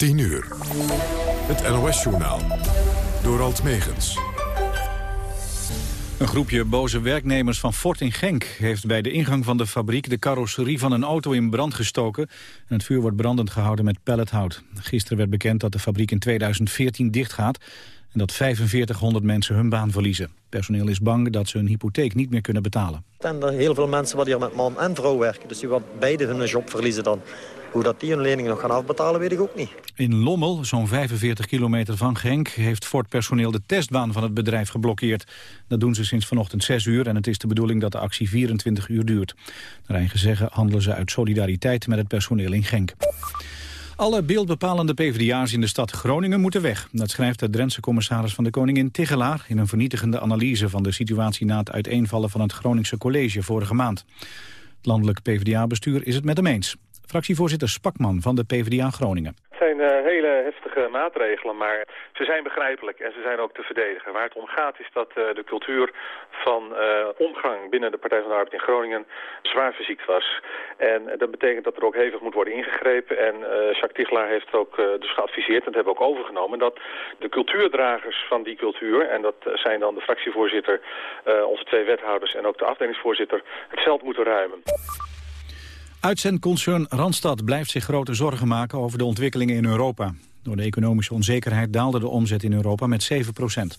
10 uur. Het NOS-journaal. Door Alt Megens. Een groepje boze werknemers van Ford in Genk heeft bij de ingang van de fabriek de carrosserie van een auto in brand gestoken. En het vuur wordt brandend gehouden met pellethout. Gisteren werd bekend dat de fabriek in 2014 dichtgaat en dat 4500 mensen hun baan verliezen. Personeel is bang dat ze hun hypotheek niet meer kunnen betalen. En er heel veel mensen wat hier met man en vrouw werken, dus die wat beide hun job verliezen dan. Hoe dat die hun lening nog gaan afbetalen, weet ik ook niet. In Lommel, zo'n 45 kilometer van Genk, heeft Ford personeel de testbaan van het bedrijf geblokkeerd. Dat doen ze sinds vanochtend 6 uur en het is de bedoeling dat de actie 24 uur duurt. Naar eigen zeggen handelen ze uit solidariteit met het personeel in Genk. Alle beeldbepalende PvdA's in de stad Groningen moeten weg. Dat schrijft de Drentse commissaris van de Koningin Tigelaar... in een vernietigende analyse van de situatie na het uiteenvallen van het Groningse college vorige maand. Het landelijk PvdA-bestuur is het met hem eens. Fractievoorzitter Spakman van de PvdA Groningen. Zijn uh, hele heftige maatregelen, maar ze zijn begrijpelijk en ze zijn ook te verdedigen. Waar het om gaat is dat uh, de cultuur van uh, omgang binnen de Partij van de Arbeid in Groningen zwaar verziekt was. En dat betekent dat er ook hevig moet worden ingegrepen. En Jacques Tichelaar heeft ook dus geadviseerd, en dat hebben we ook overgenomen, dat de cultuurdragers van die cultuur, en dat zijn dan de fractievoorzitter, onze twee wethouders en ook de afdelingsvoorzitter, het veld moeten ruimen. Uitzendconcern Randstad blijft zich grote zorgen maken over de ontwikkelingen in Europa. Door de economische onzekerheid daalde de omzet in Europa met 7 procent.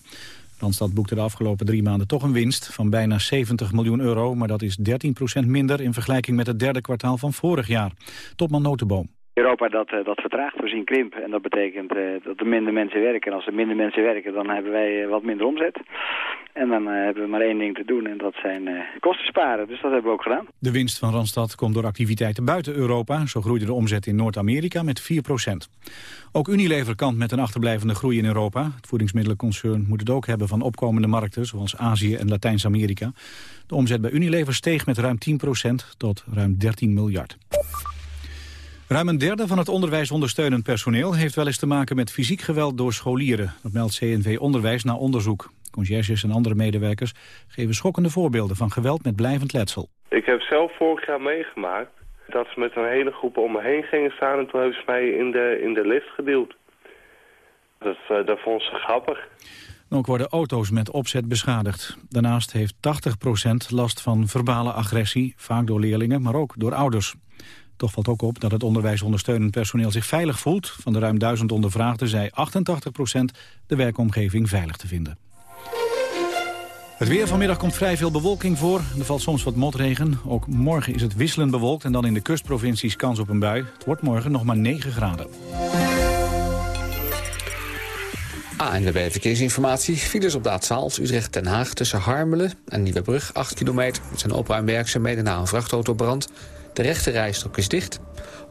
Randstad boekte de afgelopen drie maanden toch een winst van bijna 70 miljoen euro... maar dat is 13 procent minder in vergelijking met het derde kwartaal van vorig jaar. Topman Notenboom. Europa dat, dat vertraagt, we zien krimp en dat betekent uh, dat er minder mensen werken. En als er minder mensen werken, dan hebben wij uh, wat minder omzet. En dan hebben we maar één ding te doen en dat zijn kosten sparen. Dus dat hebben we ook gedaan. De winst van Randstad komt door activiteiten buiten Europa. Zo groeide de omzet in Noord-Amerika met 4% Ook Unilever kant met een achterblijvende groei in Europa. Het voedingsmiddelenconcern moet het ook hebben van opkomende markten... zoals Azië en Latijns-Amerika. De omzet bij Unilever steeg met ruim 10% tot ruim 13 miljard. Ruim een derde van het onderwijsondersteunend personeel heeft wel eens te maken met fysiek geweld door scholieren. Dat meldt CNV Onderwijs na onderzoek. Conciërges en andere medewerkers geven schokkende voorbeelden van geweld met blijvend letsel. Ik heb zelf vorig jaar meegemaakt dat ze met een hele groep om me heen gingen staan en toen hebben ze mij in de, in de lift geduwd. Dat, uh, dat vond ze grappig. Ook worden auto's met opzet beschadigd. Daarnaast heeft 80% last van verbale agressie, vaak door leerlingen, maar ook door ouders. Toch valt ook op dat het onderwijsondersteunend personeel zich veilig voelt. Van de ruim duizend ondervraagden zei 88% de werkomgeving veilig te vinden. Het weer vanmiddag komt vrij veel bewolking voor. Er valt soms wat motregen. Ook morgen is het wisselend bewolkt en dan in de kustprovincies kans op een bui. Het wordt morgen nog maar 9 graden. ANWB Verkeersinformatie. Files op de A12 Utrecht-Den Haag tussen Harmelen en Nieuwebrug 8 kilometer. Het zijn opruimwerkzaamheden na een vrachtautobrand. De rechte rijstrook is dicht.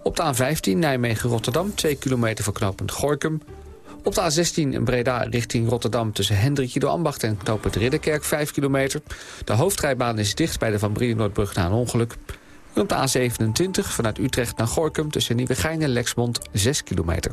Op de A15 Nijmegen-Rotterdam, 2 kilometer voor knooppunt Gorkum. Op de A16 in Breda richting Rotterdam tussen Hendrikje de Ambacht en knooppunt Ridderkerk, 5 kilometer. De hoofdrijbaan is dicht bij de Van Brienenoordbrug na een ongeluk. En op de A27 vanuit Utrecht naar Gorkum tussen Nieuwegein en Lexmond, 6 kilometer.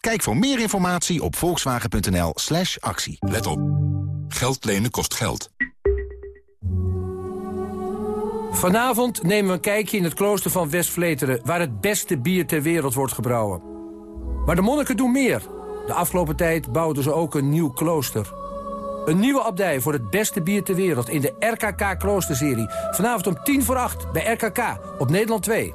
Kijk voor meer informatie op volkswagen.nl slash actie. Let op. Geld lenen kost geld. Vanavond nemen we een kijkje in het klooster van West-Vleteren... waar het beste bier ter wereld wordt gebrouwen. Maar de monniken doen meer. De afgelopen tijd bouwden ze ook een nieuw klooster. Een nieuwe abdij voor het beste bier ter wereld... in de RKK Kloosterserie. Vanavond om tien voor acht bij RKK op Nederland 2.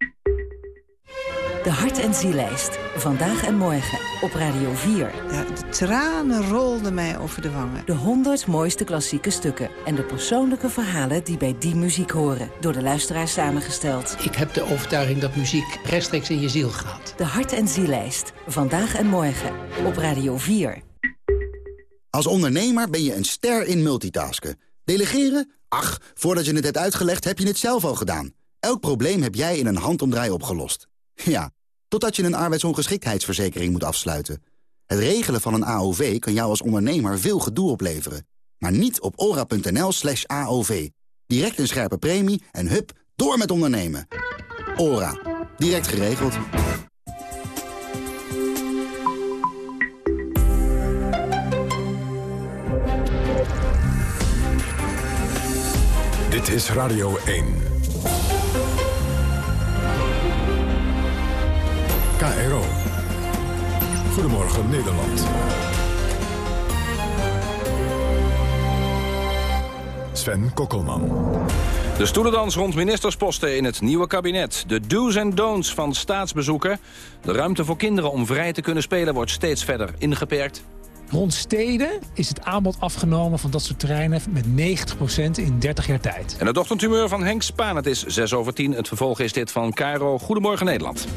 De Hart- en Zielijst. Vandaag en morgen op Radio 4. Ja, de tranen rolden mij over de wangen. De 100 mooiste klassieke stukken. En de persoonlijke verhalen die bij die muziek horen. Door de luisteraars samengesteld. Ik heb de overtuiging dat muziek rechtstreeks in je ziel gaat. De Hart- en Zielijst. Vandaag en morgen op Radio 4. Als ondernemer ben je een ster in multitasken. Delegeren? Ach, voordat je het hebt uitgelegd heb je het zelf al gedaan. Elk probleem heb jij in een handomdraai opgelost. Ja, totdat je een arbeidsongeschiktheidsverzekering moet afsluiten. Het regelen van een AOV kan jou als ondernemer veel gedoe opleveren. Maar niet op ora.nl slash AOV. Direct een scherpe premie en hup, door met ondernemen. Ora. Direct geregeld. Dit is Radio 1. KRO. Goedemorgen Nederland. Sven Kokkelman. De stoelendans rond ministersposten in het nieuwe kabinet. De do's en don'ts van staatsbezoeken. De ruimte voor kinderen om vrij te kunnen spelen wordt steeds verder ingeperkt. Rond steden is het aanbod afgenomen van dat soort terreinen met 90% in 30 jaar tijd. En het ochtendhumeur van Henk Spaan. Het is 6 over 10. Het vervolg is dit van Caro. Goedemorgen Nederland.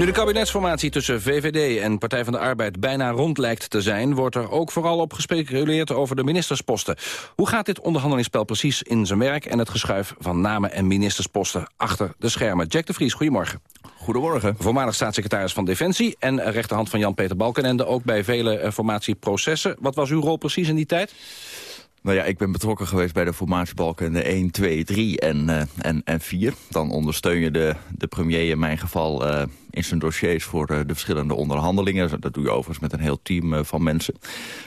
Nu de kabinetsformatie tussen VVD en Partij van de Arbeid bijna rond lijkt te zijn... wordt er ook vooral op gespeculeerd over de ministersposten. Hoe gaat dit onderhandelingsspel precies in zijn werk... en het geschuif van namen en ministersposten achter de schermen? Jack de Vries, goedemorgen. Goedemorgen. Voormalig staatssecretaris van Defensie en rechterhand van Jan-Peter Balkenende... ook bij vele eh, formatieprocessen. Wat was uw rol precies in die tijd? Nou ja, ik ben betrokken geweest bij de formatiebalken de 1, 2, 3 en, uh, en, en 4. Dan ondersteun je de, de premier in mijn geval uh, in zijn dossiers voor uh, de verschillende onderhandelingen. Dat doe je overigens met een heel team van mensen.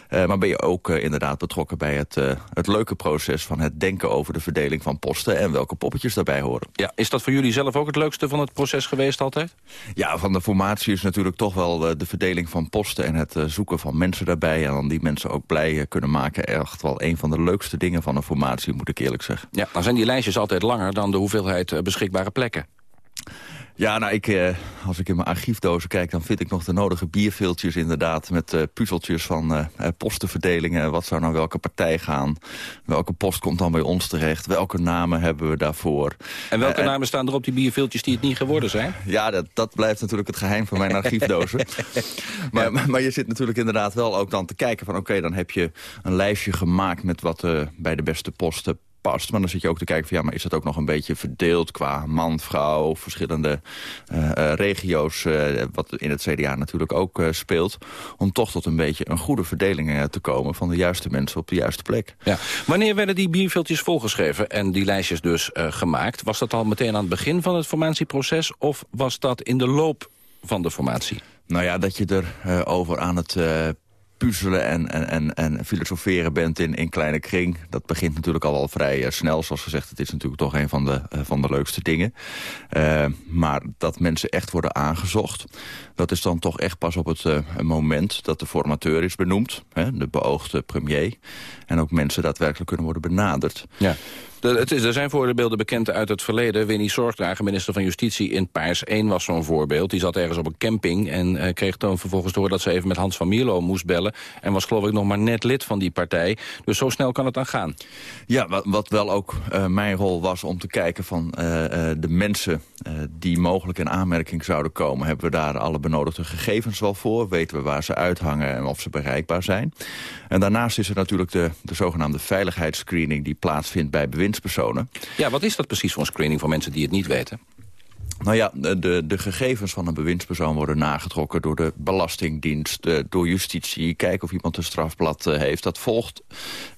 maar ben je ook inderdaad betrokken bij het, het leuke proces van het denken over de verdeling van posten en welke poppetjes daarbij horen. Ja, is dat voor jullie zelf ook het leukste van het proces geweest altijd? Ja, van de formatie is natuurlijk toch wel de verdeling van posten en het zoeken van mensen daarbij. En dan die mensen ook blij kunnen maken. Echt wel een van de leukste dingen van een formatie, moet ik eerlijk zeggen. Ja, dan zijn die lijstjes altijd langer dan de hoeveelheid beschikbare plekken. Ja, nou, ik, eh, als ik in mijn archiefdozen kijk... dan vind ik nog de nodige bierveeltjes inderdaad... met uh, puzzeltjes van uh, postenverdelingen. Wat zou nou welke partij gaan? Welke post komt dan bij ons terecht? Welke namen hebben we daarvoor? En welke namen staan er op die bierveeltjes die het niet geworden zijn? Ja, dat, dat blijft natuurlijk het geheim van mijn archiefdozen. maar, maar, maar, je zit natuurlijk inderdaad wel ook dan te kijken van... oké, dan heb je een lijstje gemaakt met wat bij de beste posten past. Maar dan zit je ook te kijken van ja, maar is dat ook nog een beetje verdeeld qua man, vrouw, verschillende uh, uh, regio's, uh, wat in het CDA natuurlijk ook speelt, om toch tot een beetje een goede verdeling te komen van de juiste mensen op de juiste plek. Ja. Wanneer werden die bierveeltjes volgeschreven en die lijstjes dus gemaakt? Was dat al meteen aan het begin van het formatieproces of was dat in de loop van de formatie? Nou ja, dat je er over aan het puzzelen en, en, en, en filosoferen bent in, in kleine kring. Dat begint natuurlijk al wel vrij uh, snel. Zoals gezegd, het is natuurlijk toch een van de, uh, van de leukste dingen. Uh, maar dat mensen echt worden aangezocht... dat is dan toch echt pas op het moment dat de formateur is benoemd. Hè, de beoogde premier. En ook mensen daadwerkelijk kunnen worden benaderd. Ja. Het is, er zijn voorbeelden bekend uit het verleden. Winnie Zorgdrager, minister van Justitie in Paars 1 was zo'n voorbeeld. Die zat ergens op een camping en uh, kreeg dan vervolgens door... dat ze even met Hans van Mierlo moest bellen. En was geloof ik nog maar net lid van die partij. Dus zo snel kan het dan gaan. Ja, wat, wel ook uh, mijn rol was om te kijken van uh, de mensen... die mogelijk in aanmerking zouden komen... hebben we daar alle benodigde gegevens wel voor. Weten we waar ze uithangen en of ze bereikbaar zijn. En daarnaast is er natuurlijk de, de zogenaamde veiligheidsscreening... die plaatsvindt bij Ja, wat is dat precies voor een screening voor mensen die het niet weten? Nou ja, de, de gegevens van een bewindspersoon worden nagetrokken door de Belastingdienst, door justitie. Kijken of iemand een strafblad uh, heeft. Dat volgt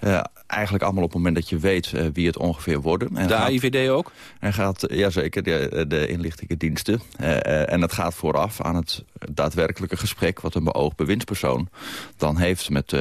uh, eigenlijk allemaal op het moment dat je weet uh, wie het ongeveer worden. En de gaat, AIVD ook? En gaat, jazeker, de, de inlichtingendiensten. en dat gaat vooraf aan het daadwerkelijke gesprek... wat een beoogd bewindspersoon dan heeft met,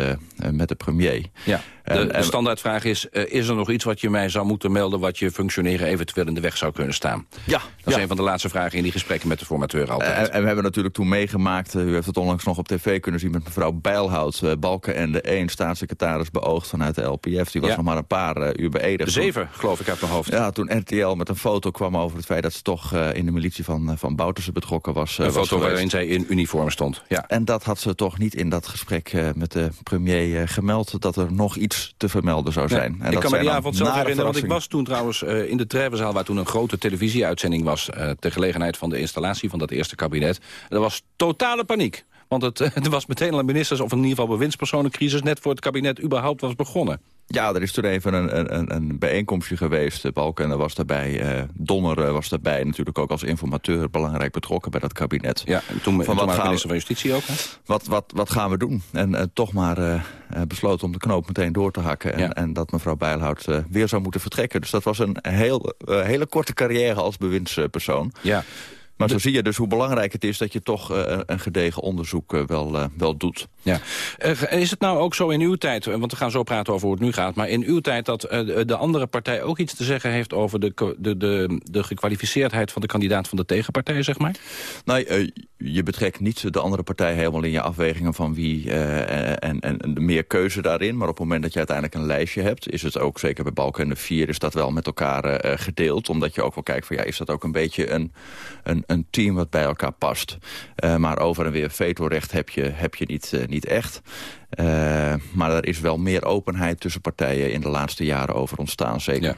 met de premier. Ja. De, de standaardvraag is, uh, is er nog iets wat je mij zou moeten melden... wat je functioneren eventueel in de weg zou kunnen staan? Ja. Dat is ja. een van de laatste vragen in die gesprekken met de formateur altijd. En, en we hebben natuurlijk toen meegemaakt, u heeft het onlangs nog op tv kunnen zien... met mevrouw Bijlhout, uh, Balken en de 1, staatssecretaris beoogd vanuit de LPF. Die was nog maar een paar uur beëdigd. Zeven, geloof ik, uit mijn hoofd. Ja, toen RTL met een foto kwam over het feit dat ze toch in de militie van, van Bouterse betrokken was. een was foto waarin zij in uniform stond. Ja. En dat had ze toch niet in dat gesprek met de premier gemeld... dat er nog iets te vermelden zou zijn. En ik kan me die avond zelf herinneren, want ik was toen trouwens uh, in de Treffenzaal... waar toen een grote televisieuitzending was... Uh, ter gelegenheid van de installatie van dat eerste kabinet. Er was totale paniek. Want het, het was meteen een ministers- of in ieder geval bewindspersonencrisis... net voor het kabinet überhaupt was begonnen. Ja, er is toen even een, een, een bijeenkomstje geweest. Balken was daarbij, uh, Donner was daarbij natuurlijk ook als informateur belangrijk betrokken bij dat kabinet. Ja, en toen, van, wat gaan minister van Justitie ook. Hè? Wat, wat, wat gaan we doen? En uh, toch maar uh, besloten om de knoop meteen door te hakken. En, Ja. en dat mevrouw Bijlhout weer zou moeten vertrekken. Dus dat was een heel, hele korte carrière als bewindspersoon. Ja. Maar zo zie je dus hoe belangrijk het is dat je toch uh, een gedegen onderzoek uh, wel, uh, wel doet. Ja. is het nou ook zo in uw tijd, want we gaan zo praten over hoe het nu gaat... maar in uw tijd dat de andere partij ook iets te zeggen heeft... over de, de, de, de gekwalificeerdheid van de kandidaat van de tegenpartij, zeg maar? Nou, je betrekt niet de andere partij helemaal in je afwegingen van wie... en, en, en meer keuze daarin, maar op het moment dat je uiteindelijk een lijstje hebt... is het ook, zeker bij Balken en de Vier, is dat wel met elkaar gedeeld. Omdat je ook wel kijkt van, ja, is dat ook een beetje een... een een team wat bij elkaar past. Uh, maar over en weer vetorecht heb je, heb je niet, uh, niet echt. Uh, maar er is wel meer openheid tussen partijen in de laatste jaren over ontstaan, zeker. Ja.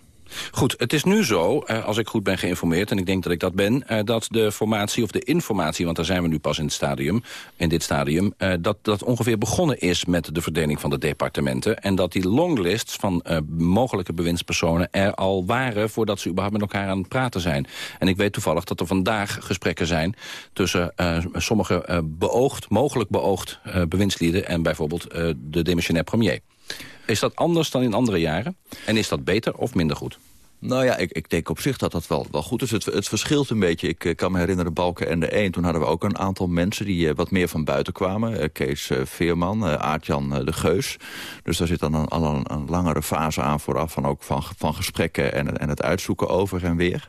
Goed, het is nu zo, als ik goed ben geïnformeerd... en ik denk dat ik dat ben, dat de formatie of de informatie... want daar zijn we nu pas in, het stadium, in dit stadium... dat dat ongeveer begonnen is met de verdeling van de departementen... en dat die longlists van mogelijke bewindspersonen er al waren... voordat ze überhaupt met elkaar aan het praten zijn. En ik weet toevallig dat er vandaag gesprekken zijn... tussen sommige beoogd, mogelijk beoogd bewindslieden... en bijvoorbeeld de demissionair premier. Is dat anders dan in andere jaren? En is dat beter of minder goed? Nou ja, ik, ik denk op zich dat dat wel, wel goed is. Het, het verschilt een beetje. Ik kan me herinneren, Balken en de 1. Toen hadden we ook een aantal mensen die uh, wat meer van buiten kwamen. Uh, Kees Veerman, Aartjan de Geus. Dus daar zit dan een, al een, een, langere fase aan vooraf... van, ook van, van gesprekken en, en het uitzoeken over en weer.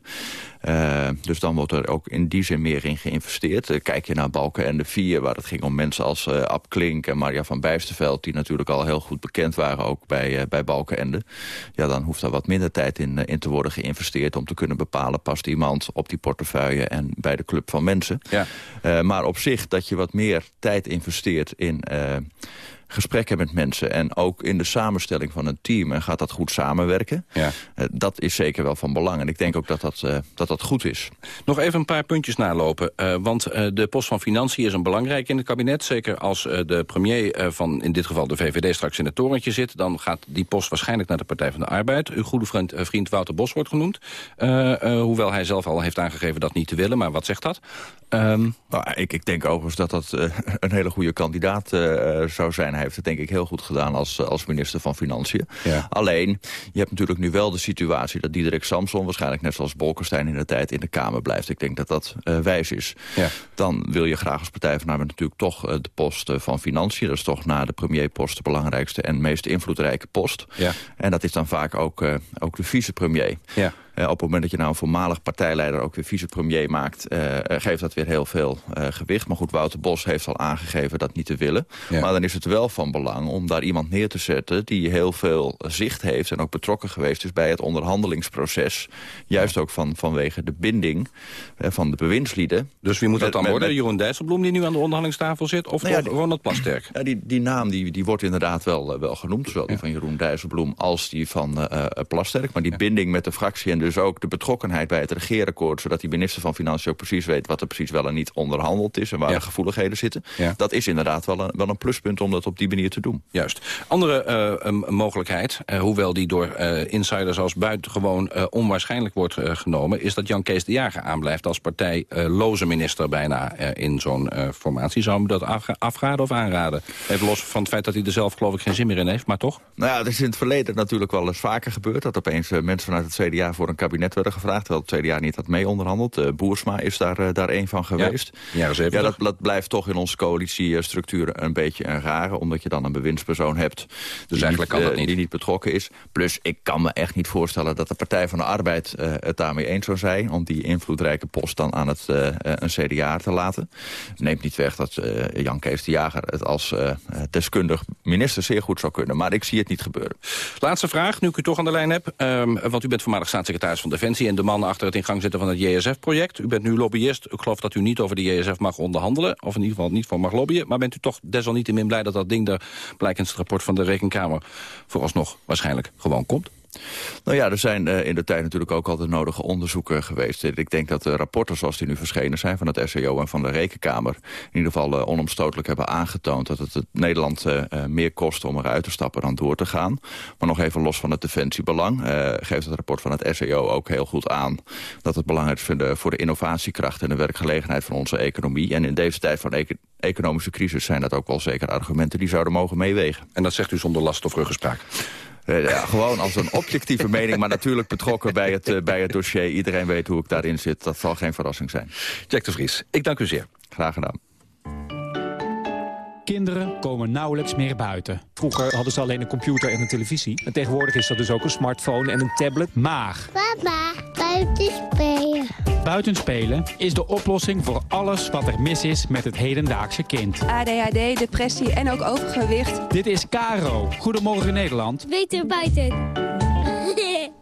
Uh, dus dan wordt er ook in die zin meer in geïnvesteerd. Uh, kijk je naar Balken en de Vier, waar het ging om mensen als uh, Ab Klink en Maria van Bijsterveld... die natuurlijk al heel goed bekend waren ook bij, bij Balkenende. Ja, dan hoeft daar wat minder tijd in, in te worden geïnvesteerd... om te kunnen bepalen, past iemand op die portefeuille en bij de club van mensen. Ja. maar op zich dat je wat meer tijd investeert in gesprekken met mensen... en ook in de samenstelling van een team en gaat dat goed samenwerken... Ja. Uh, dat is zeker wel van belang. En ik denk ook dat dat, uh, dat, dat goed is. Nog even een paar puntjes nalopen. Uh, want de post van Financiën is een belangrijk in het kabinet. Zeker als de premier van in dit geval de VVD straks in het torentje zit... dan gaat die post waarschijnlijk naar de Partij van de Arbeid. Uw goede vriend, vriend Wouter Bos wordt genoemd. hoewel hij zelf al heeft aangegeven dat niet te willen. Maar wat zegt dat? Um... Nou, ik, ik denk overigens dat dat een hele goede kandidaat zou zijn hij heeft het denk ik heel goed gedaan als, als minister van Financiën. Ja. Alleen, je hebt natuurlijk nu wel de situatie dat Diederik Samson... waarschijnlijk net zoals Bolkestein in de tijd in de Kamer blijft. Ik denk dat dat uh, wijs is. Ja. Dan wil je graag als Partij van Arbeid natuurlijk toch de post van Financiën. Dat is toch na de premierpost de belangrijkste en meest invloedrijke post. Ja. En dat is dan vaak ook, ook de vicepremier. Ja. Op het moment dat je nou een voormalig partijleider ook weer vicepremier maakt... Uh, geeft dat weer heel veel uh, gewicht. Maar goed, Wouter Bos heeft al aangegeven dat niet te willen. Ja. Maar dan is het wel van belang om daar iemand neer te zetten... die heel veel zicht heeft en ook betrokken geweest is bij het onderhandelingsproces. Juist ja. ook van, vanwege de binding van de bewindslieden. Dus wie moet dat dan met, worden? Met, Jeroen Dijsselbloem die nu aan de onderhandelingstafel zit? Of nou ja, Ronald Plasterk? Ja, die, die naam die, die wordt inderdaad wel, wel genoemd. Zowel die van Jeroen Dijsselbloem als die van Plasterk. Maar die binding met de fractie en de dus ook de betrokkenheid bij het regeerakkoord... zodat die minister van Financiën ook precies weet... wat er precies wel en niet onderhandeld is... en waar ja. de gevoeligheden zitten. Ja. Dat is inderdaad wel een, wel een pluspunt om dat op die manier te doen. Juist. Andere uh, um, mogelijkheid, uh, hoewel die door uh, insiders als buitengewoon onwaarschijnlijk wordt genomen... is dat Jan Kees de Jager aanblijft als partijloze minister bijna in zo'n formatie. Zou hem dat af, afraden of aanraden? Even los van het feit dat hij er zelf geloof ik geen zin meer in heeft, maar toch? Nou ja, het is in het verleden natuurlijk wel eens vaker gebeurd... dat opeens mensen vanuit het CDA voor een kabinet werden gevraagd... terwijl het tweede jaar niet had mee onderhandeld. Uh, Boersma is daar, daar één van geweest. Ja, ja dat, dat, blijft toch in onze coalitiestructuren een beetje een rare... omdat je dan een bewindspersoon hebt dus eigenlijk kan dat niet. die niet betrokken is. Plus, ik kan me echt niet voorstellen dat de Partij van de Arbeid het daarmee eens zou zijn... om die invloedrijke post dan aan het, een CDA te laten. Neemt niet weg dat Jan Kees de Jager het als deskundig minister zeer goed zou kunnen. Maar ik zie het niet gebeuren. Laatste vraag, nu ik u toch aan de lijn heb. Um, want u bent voormalig staatssecretaris van Defensie... en de man achter het in gang zetten van het JSF-project. U bent nu lobbyist. Ik geloof dat u niet over de JSF mag onderhandelen. Of in ieder geval niet voor mag lobbyen. Maar bent u toch desalniettemin blij dat dat ding er... blijkens het rapport van de Rekenkamer vooralsnog waarschijnlijk gewoon komt? Nou ja, er zijn uh, in de tijd natuurlijk ook altijd nodige onderzoeken geweest. Ik denk dat de rapporten zoals die nu verschenen zijn van het SEO en van de Rekenkamer... in ieder geval uh, onomstotelijk hebben aangetoond dat het, Nederland meer kost om eruit te stappen dan door te gaan. Maar nog even los van het defensiebelang geeft het rapport van het SEO ook heel goed aan... dat het belangrijk is voor de, voor de innovatiekracht en de werkgelegenheid van onze economie. En in deze tijd van economische crisis zijn dat ook wel zeker argumenten die zouden mogen meewegen. En dat zegt u zonder last of ruggespraak? Eh, ja, gewoon als een objectieve mening, maar natuurlijk betrokken bij het, uh, bij het dossier. Iedereen weet hoe ik daarin zit. Dat zal geen verrassing zijn. Jack de Vries, ik dank u zeer. Graag gedaan. Kinderen komen nauwelijks meer buiten. Vroeger hadden ze alleen een computer en een televisie. En tegenwoordig is dat dus ook een smartphone en een tablet. Maar... Papa, buiten spelen. Buiten spelen is de oplossing voor alles wat er mis is met het hedendaagse kind. ADHD, depressie en ook overgewicht. Dit is Caro. Goedemorgen Nederland. Beter buiten.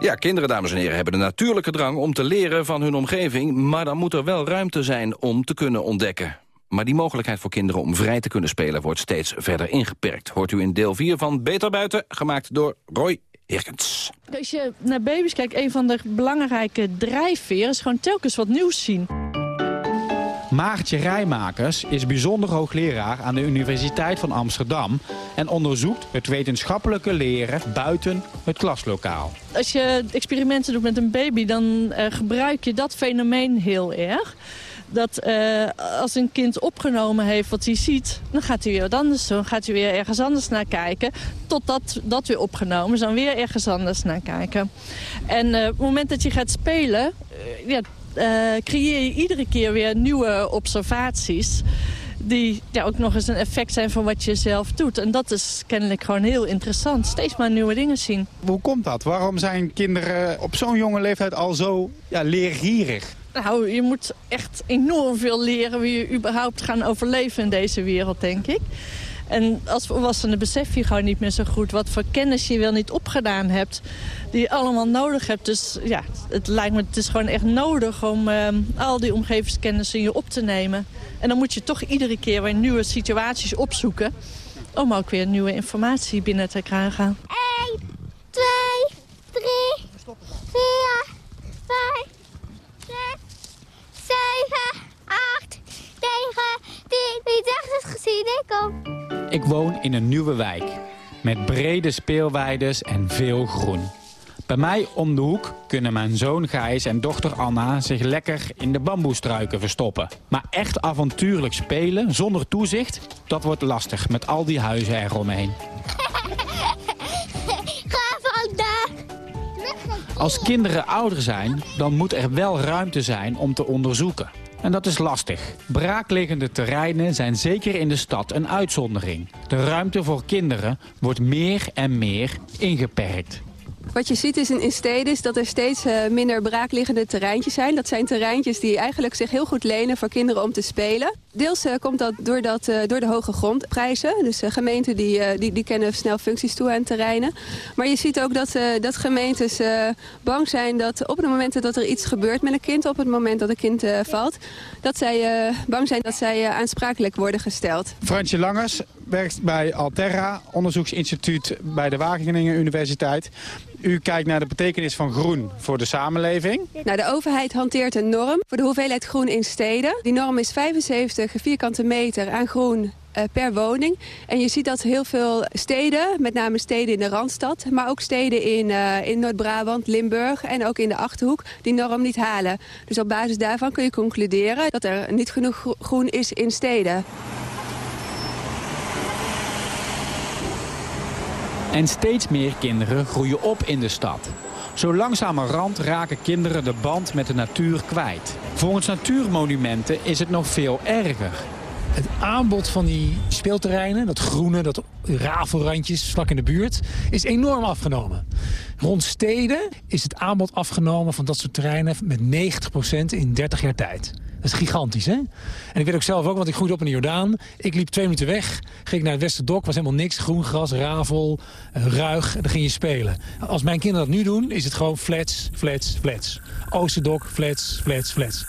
Ja, kinderen, dames en heren, hebben de natuurlijke drang om te leren van hun omgeving... maar dan moet er wel ruimte zijn om te kunnen ontdekken. Maar die mogelijkheid voor kinderen om vrij te kunnen spelen... wordt steeds verder ingeperkt. Hoort u in deel 4 van Beter Buiten, gemaakt door Roy Hirkens. Als je naar baby's kijkt, een van de belangrijke drijfveren... is gewoon telkens wat nieuws zien. Maartje Rijmakers is bijzonder hoogleraar aan de Universiteit van Amsterdam... en onderzoekt het wetenschappelijke leren buiten het klaslokaal. Als je experimenten doet met een baby, dan uh, gebruik je dat fenomeen heel erg dat uh, als een kind opgenomen heeft wat hij ziet... dan gaat hij weer wat anders doen. gaat hij weer ergens anders naar kijken. Totdat dat weer opgenomen is, dan weer ergens anders naar kijken. En uh, op het moment dat je gaat spelen... Ja, creëer je iedere keer weer nieuwe observaties die ja, ook nog eens een effect zijn van wat je zelf doet. En dat is kennelijk gewoon heel interessant. Steeds maar nieuwe dingen zien. Hoe komt dat? Waarom zijn kinderen op zo'n jonge leeftijd al zo ja, leergierig? Nou, je moet echt enorm veel leren wie je überhaupt gaan overleven in deze wereld, denk ik. En als volwassene besef je gewoon niet meer zo goed wat voor kennis je wel niet opgedaan hebt. Die je allemaal nodig hebt. Dus ja, het lijkt me, het is gewoon echt nodig om uh, al die omgevingskennis in je op te nemen. En dan moet je toch iedere keer weer nieuwe situaties opzoeken. Om ook weer nieuwe informatie binnen te krijgen. 1, 2, 3, 4, 5, 6, 7, 8, 9, 10. Wie zegt het gezien? Ik kom. Ik woon in een nieuwe wijk. Met brede speelweides en veel groen. Bij mij om de hoek kunnen mijn zoon Gijs en dochter Anna zich lekker in de bamboestruiken verstoppen. Maar echt avontuurlijk spelen zonder toezicht, dat wordt lastig met al die huizen eromheen. Ga vandaag! Als kinderen ouder zijn, dan moet er wel ruimte zijn om te onderzoeken. En dat is lastig. Braakliggende terreinen zijn zeker in de stad een uitzondering. De ruimte voor kinderen wordt meer en meer ingeperkt. Wat je ziet is in, steden is dat er steeds uh, minder braakliggende terreintjes zijn. Dat zijn terreintjes die eigenlijk zich heel goed lenen voor kinderen om te spelen. Deels uh, komt dat door, dat uh, door de hoge grondprijzen. Dus gemeenten die, die, die kennen snel functies toe aan terreinen. Maar je ziet ook dat, dat gemeentes bang zijn dat op het moment dat er iets gebeurt met een kind... op het moment dat een kind valt, dat zij bang zijn dat zij aansprakelijk worden gesteld. Fransje Langers werkt bij Alterra, onderzoeksinstituut bij de Wageningen Universiteit. U kijkt naar de betekenis van groen voor de samenleving. Nou, de overheid hanteert een norm voor de hoeveelheid groen in steden. Die norm is 75 vierkante meter aan groen uh, per woning. En je ziet dat heel veel steden, met name steden in de Randstad... maar ook steden in, uh, in Noord-Brabant, Limburg en ook in de Achterhoek... die norm niet halen. Dus op basis daarvan kun je concluderen dat er niet genoeg groen is in steden. En steeds meer kinderen groeien op in de stad. Zo langzamerhand raken kinderen de band met de natuur kwijt. Volgens natuurmonumenten is het nog veel erger. Het aanbod van die speelterreinen, dat groene, dat rafelrandjes vlak in de buurt, is enorm afgenomen. Rond steden is het aanbod afgenomen van dat soort terreinen met 90% in 30 jaar tijd. Is gigantisch, hè? En ik weet ook zelf ook, want ik groeide op in de Jordaan. Ik liep twee minuten weg, ging naar het Westerdok, was helemaal niks. Groen gras, ravel, eh, ruig, en dan ging je spelen. Als mijn kinderen dat nu doen, is het gewoon flats, flats, flats. Oosterdok, flats, flats, flats.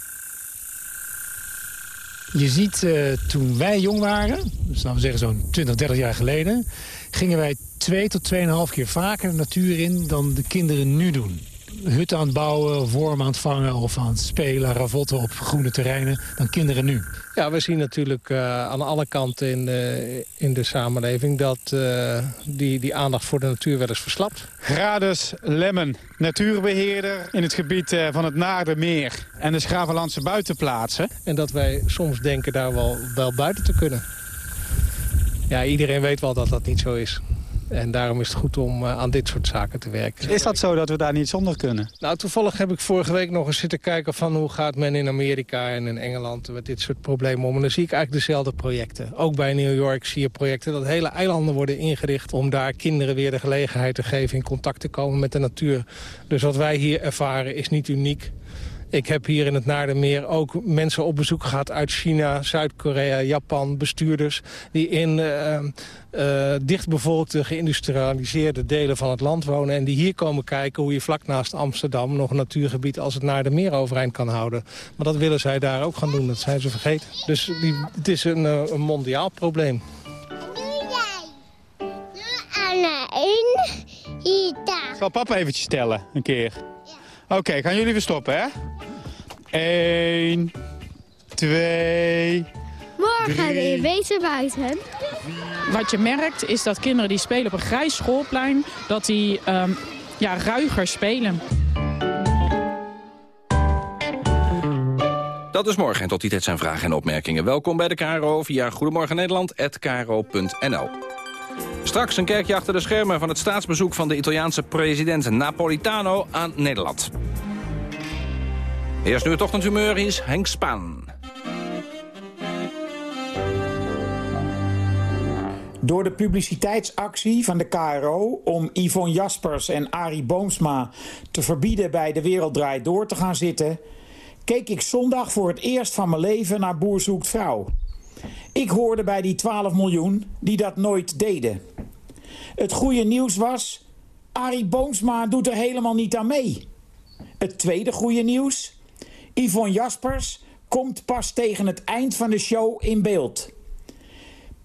Je ziet, uh, toen wij jong waren, dus laten we zeggen zo'n 20, 30 jaar geleden... gingen wij twee tot tweeënhalf keer vaker de natuur in dan de kinderen nu doen hutten aan het bouwen, wormen aan het vangen of aan het spelen, ravotten op groene terreinen dan kinderen nu. Ja, we zien natuurlijk uh, aan alle kanten in de, in de samenleving dat uh, die, die aandacht voor de natuur wel eens verslapt. Grades Lemmen, natuurbeheerder in het gebied uh, van het Naardenmeer en de Schravenlandse buitenplaatsen. En dat wij soms denken daar wel, wel buiten te kunnen. Ja, iedereen weet wel dat dat niet zo is. En daarom is het goed om uh, aan dit soort zaken te werken. Is dat zo dat we daar niet zonder kunnen? Nou, toevallig heb ik vorige week nog eens zitten kijken... van hoe gaat men in Amerika en in Engeland met dit soort problemen om. En dan zie ik eigenlijk dezelfde projecten. Ook bij New York zie je projecten dat hele eilanden worden ingericht... om daar kinderen weer de gelegenheid te geven in contact te komen met de natuur. Dus wat wij hier ervaren is niet uniek. Ik heb hier in het Naardenmeer ook mensen op bezoek gehad uit China, Zuid-Korea, Japan, bestuurders die in uh, uh, dichtbevolkte, geïndustrialiseerde delen van het land wonen en die hier komen kijken hoe je vlak naast Amsterdam nog een natuurgebied als het Naardenmeer overeind kan houden. Maar dat willen zij daar ook gaan doen, dat zijn ze vergeten. Dus die, het is een, een mondiaal probleem. Ik zal papa eventjes tellen, een keer. Oké, okay, gaan jullie weer stoppen, hè? 1, 2, Morgen weer wezen buiten. Wat je merkt is dat kinderen die spelen op een grijs schoolplein... dat die um, ja, ruiger spelen. Dat is morgen en tot die tijd zijn vragen en opmerkingen. Welkom bij de KRO via Goedemorgen Nederland@kro.nl. Straks een kerkje achter de schermen van het staatsbezoek van de Italiaanse president Napolitano aan Nederland. Eerst nu het ochtendhumeur is Henk Spaan. Door de publiciteitsactie van de KRO om Yvonne Jaspers en Arie Boomsma te verbieden bij De Wereld Draait Door te gaan zitten... keek ik zondag voor het eerst van mijn leven naar Boer Zoekt Vrouw. Ik hoorde bij die 12 miljoen die dat nooit deden. Het goede nieuws was, Arie Boomsma doet er helemaal niet aan mee. Het tweede goede nieuws, Yvonne Jaspers komt pas tegen het eind van de show in beeld.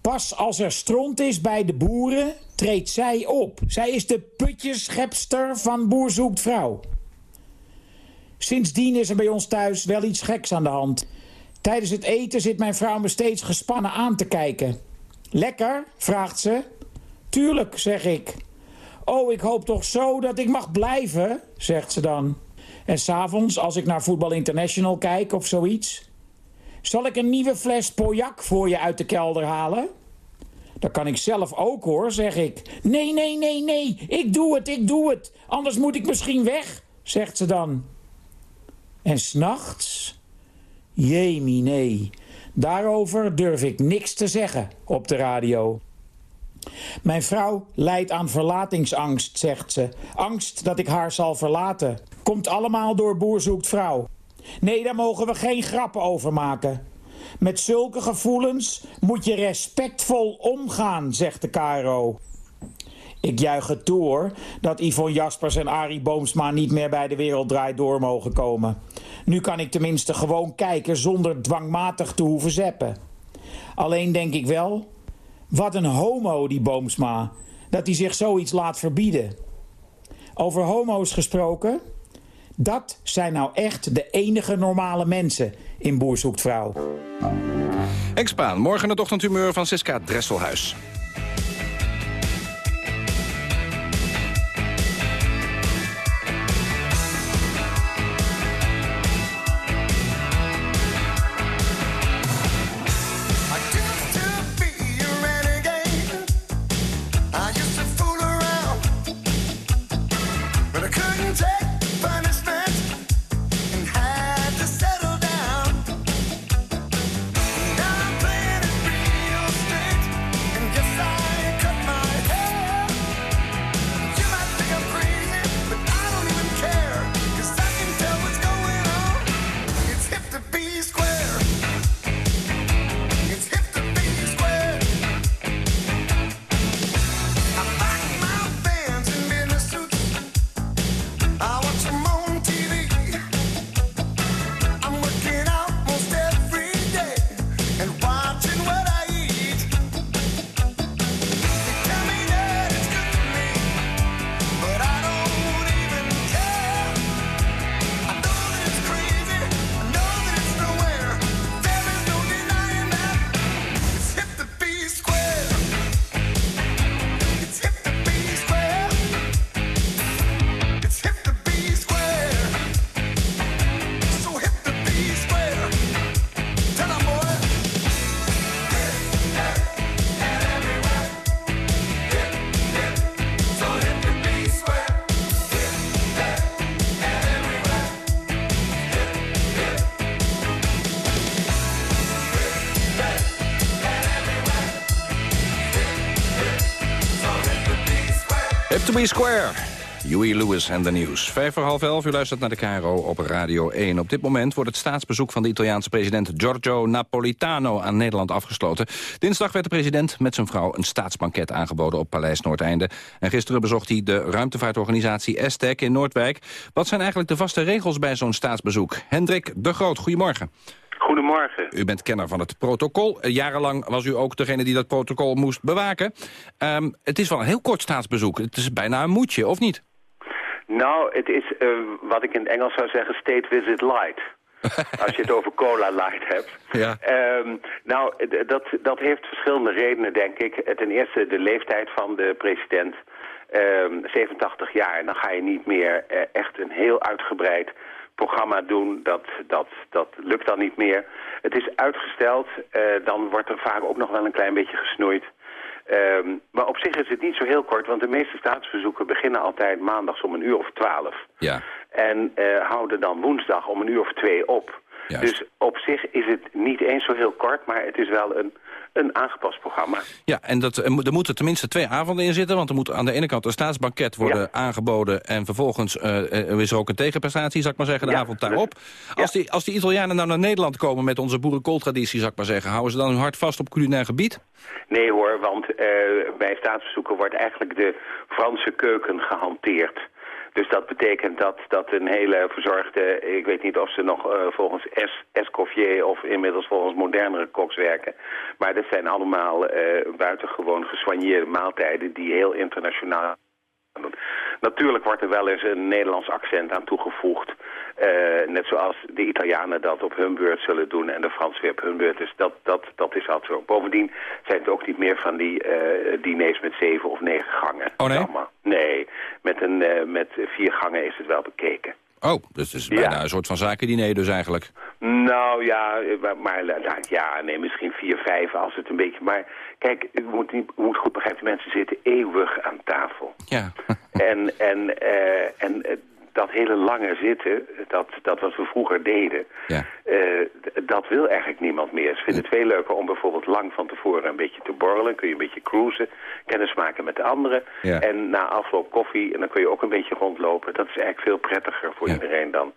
Pas als er stront is bij de boeren, treedt zij op. Zij is de putjeschepster van Boer Zoekt Vrouw. Sindsdien is er bij ons thuis wel iets geks aan de hand. Tijdens het eten zit mijn vrouw me steeds gespannen aan te kijken. Lekker? vraagt ze. Tuurlijk, zeg ik. Oh, ik hoop toch zo dat ik mag blijven, zegt ze dan. En s'avonds, als ik naar Voetbal International kijk of zoiets... Zal ik een nieuwe fles Pojak voor je uit de kelder halen? Dat kan ik zelf ook hoor, zeg ik. Nee, nee, nee, nee, ik doe het, ik doe het. Anders moet ik misschien weg, zegt ze dan. En s'nachts? Jemie, nee. Daarover durf ik niks te zeggen op de radio. Mijn vrouw lijdt aan verlatingsangst, zegt ze. Angst dat ik haar zal verlaten. Komt allemaal door boer zoekt vrouw. Nee, daar mogen we geen grappen over maken. Met zulke gevoelens moet je respectvol omgaan, zegt de KRO. Ik juich het hoor, dat Yvonne Jaspers en Arie Boomsma niet meer bij de wereld draait door mogen komen. Nu kan ik tenminste gewoon kijken zonder dwangmatig te hoeven zeppen. Alleen denk ik wel, wat een homo die Boomsma, dat hij zich zoiets laat verbieden. Over homo's gesproken, dat zijn nou echt de enige normale mensen in Boer zoekt vrouw. Henk morgen het ochtendhumeur van Siska Dresselhuis. Burn square. Huey Lewis en de nieuws. Vijf voor half elf, u luistert naar de KRO op Radio 1. Op dit moment wordt het staatsbezoek van de Italiaanse president Giorgio Napolitano aan Nederland afgesloten. Dinsdag werd de president met zijn vrouw een staatsbanket aangeboden op Paleis Noordeinde. En gisteren bezocht hij de ruimtevaartorganisatie ESTEC in Noordwijk. Wat zijn eigenlijk de vaste regels bij zo'n staatsbezoek? Hendrik de Groot, goedemorgen. Goedemorgen. U bent kenner van het protocol. Eh, Jarenlang was u ook degene die dat protocol moest bewaken. Ehm, het is wel een heel kort staatsbezoek. Het is bijna een moedje, of niet? Nou, het is uh, wat ik in het Engels zou zeggen state visit light. Als je het over cola light hebt. Ja. Um, nou, dat, dat heeft verschillende redenen, denk ik. Ten eerste de leeftijd van de president. Um, 87 jaar. En dan ga je niet meer uh, echt een heel uitgebreid programma doen. Dat, dat, dat lukt dan niet meer. Het is uitgesteld. Uh, dan wordt er vaak ook nog wel een klein beetje gesnoeid. Um, maar op zich is het niet zo heel kort, want de meeste staatsbezoeken beginnen altijd maandags om een uur of twaalf. Ja. En uh, houden dan woensdag om een uur of twee op. Juist. Dus op zich is het niet eens zo heel kort, maar het is wel een, een aangepast programma. Ja, en dat, er moeten tenminste twee avonden in zitten... want er moet aan de ene kant een staatsbanket worden Ja. aangeboden... en vervolgens uh, er is er ook een tegenprestatie, zal ik maar zeggen, de Ja, avond daarop. Als, die, als die Italianen nou naar Nederland komen met onze boerenkooltraditie... zal ik maar zeggen, houden ze dan hun hart vast op culinair gebied? Nee hoor, want uh, bij staatsbezoeken wordt eigenlijk de Franse keuken gehanteerd. Dus dat betekent dat, dat een hele verzorgde, ik weet niet of ze nog uh, volgens Es, Escoffier of inmiddels volgens modernere koks werken. Maar dit zijn allemaal uh, buitengewoon gesoigneerde maaltijden die heel internationaal Natuurlijk wordt er wel eens een Nederlands accent aan toegevoegd. Uh, net zoals de Italianen dat op hun beurt zullen doen en de Fransen weer op hun beurt. Dus dat, dat, dat is altijd zo. Bovendien zijn het ook niet meer van die uh, diners met zeven of negen gangen. Oh nee? Allemaal. Nee, met, een, uh, met vier gangen is het wel bekeken. Oh, dus het is bijna ja. een soort van zakendiner dus eigenlijk. Nou ja, maar ja, nee, misschien vier, vijf als het een beetje... Maar kijk, u moet, niet, u moet goed begrijpen, mensen zitten eeuwig aan tafel. Ja. en, en, uh, en uh, dat hele lange zitten, dat, dat wat we vroeger deden, ja. uh, dat wil eigenlijk niemand meer. Ze vinden het veel leuker om bijvoorbeeld lang van tevoren een beetje te borrelen. Kun je een beetje cruisen, kennismaken met de anderen. Ja. En na afloop koffie, en dan kun je ook een beetje rondlopen. Dat is eigenlijk veel prettiger voor ja. iedereen dan,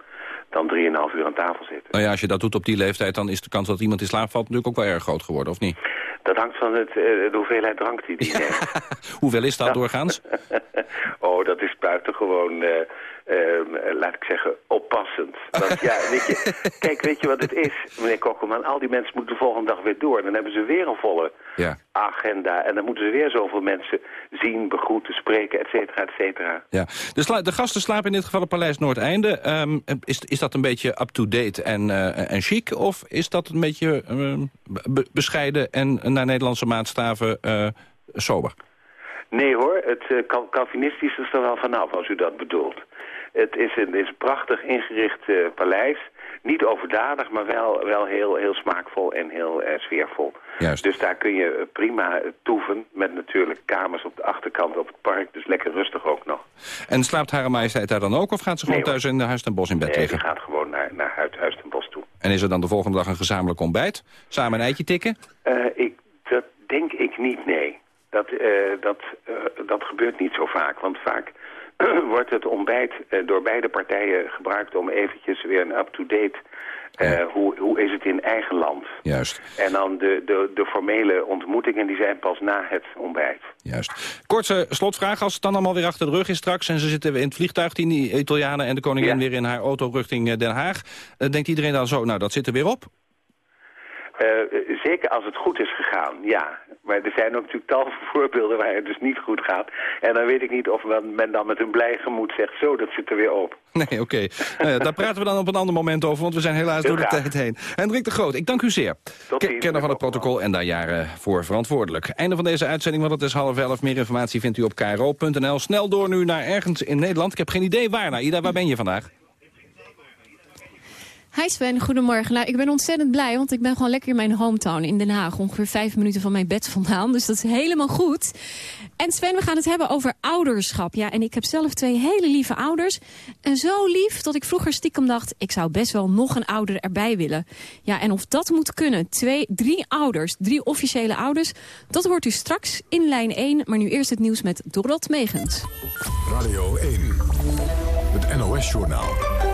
dan 3,5 uur aan tafel zitten. Nou ja, als je dat doet op die leeftijd, dan is de kans dat iemand in slaap valt natuurlijk ook wel erg groot geworden, of niet? Dat hangt van het, uh, de hoeveelheid drank die die neemt. Hoeveel is dat doorgaans? oh, dat is buitengewoon... Uh, uh, laat ik zeggen, oppassend. Want ja, weet je, kijk, weet je wat het is, meneer Kokkelman? Al die mensen moeten de volgende dag weer door. Dan hebben ze weer een volle ja. agenda. En dan moeten ze weer zoveel mensen zien, begroeten, spreken, et cetera, et cetera. Ja. De, de, gasten slapen in dit geval op Paleis Noordeinde. Um, is, is dat een beetje up-to-date en, uh, en chic? Of is dat een beetje be bescheiden en naar Nederlandse maatstaven uh, sober? Nee hoor, het uh, cal Calvinistisch is er wel vanaf als u dat bedoelt. Het is een, is een prachtig ingericht uh, paleis. Niet overdadig, maar wel, wel heel, heel smaakvol en heel uh, sfeervol. Juist. Dus daar kun je prima toeven met natuurlijk kamers op de achterkant op het park. Dus lekker rustig ook nog. En slaapt Hare Majesteit daar dan ook of gaat ze gewoon nee, thuis in Huis ten Bos in bed nee, liggen? Nee, gaat gewoon naar, naar Huis, Huis ten Bos toe. En is er dan de volgende dag een gezamenlijk ontbijt? Samen een eitje tikken? Uh, ik, dat denk ik niet, nee. Dat, uh, dat, uh, dat gebeurt niet zo vaak, want vaak wordt het ontbijt uh, door beide partijen gebruikt om eventjes weer een up-to-date... Ja. hoe, hoe is het in eigen land? Juist. En dan de, de, de formele ontmoetingen die zijn pas na het ontbijt. Juist. Korte slotvraag, als het dan allemaal weer achter de rug is straks... en ze zitten in het vliegtuig, die Italianen en de koningin... Ja. weer in haar auto richting Den Haag... denkt iedereen dan zo, nou dat zit er weer op? Uh, zeker als het goed is gegaan, ja. Maar er zijn ook natuurlijk tal van voorbeelden waar het dus niet goed gaat. En dan weet ik niet of men dan met een blij gemoed zegt... zo, dat zit er weer op. Nee, oké. Okay. uh, daar praten we dan op een ander moment over... want we zijn helaas door de tijd heen. Hendrik de Groot, ik dank u zeer. Tot Kenner van het protocol en daar jaren voor verantwoordelijk. Einde van deze uitzending, want het is half elf. Meer informatie vindt u op kro.nl. Snel door nu naar ergens in Nederland. Ik heb geen idee waar. Nou, Ida, waar ben je vandaag? Hi Sven, goedemorgen. Nou, ik ben ontzettend blij, want ik ben gewoon lekker in mijn hometown in Den Haag. Ongeveer vijf minuten van mijn bed vandaan, dus dat is helemaal goed. En Sven, we gaan het hebben over ouderschap. Ja, en ik heb zelf twee hele lieve ouders. En zo lief dat ik vroeger stiekem dacht... ik zou best wel nog een ouder erbij willen. Ja, en of dat moet kunnen, twee, drie ouders, drie officiële ouders... dat hoort u straks in lijn 1. Maar nu eerst het nieuws met Dorot Megens. Radio 1, het NOS-journaal.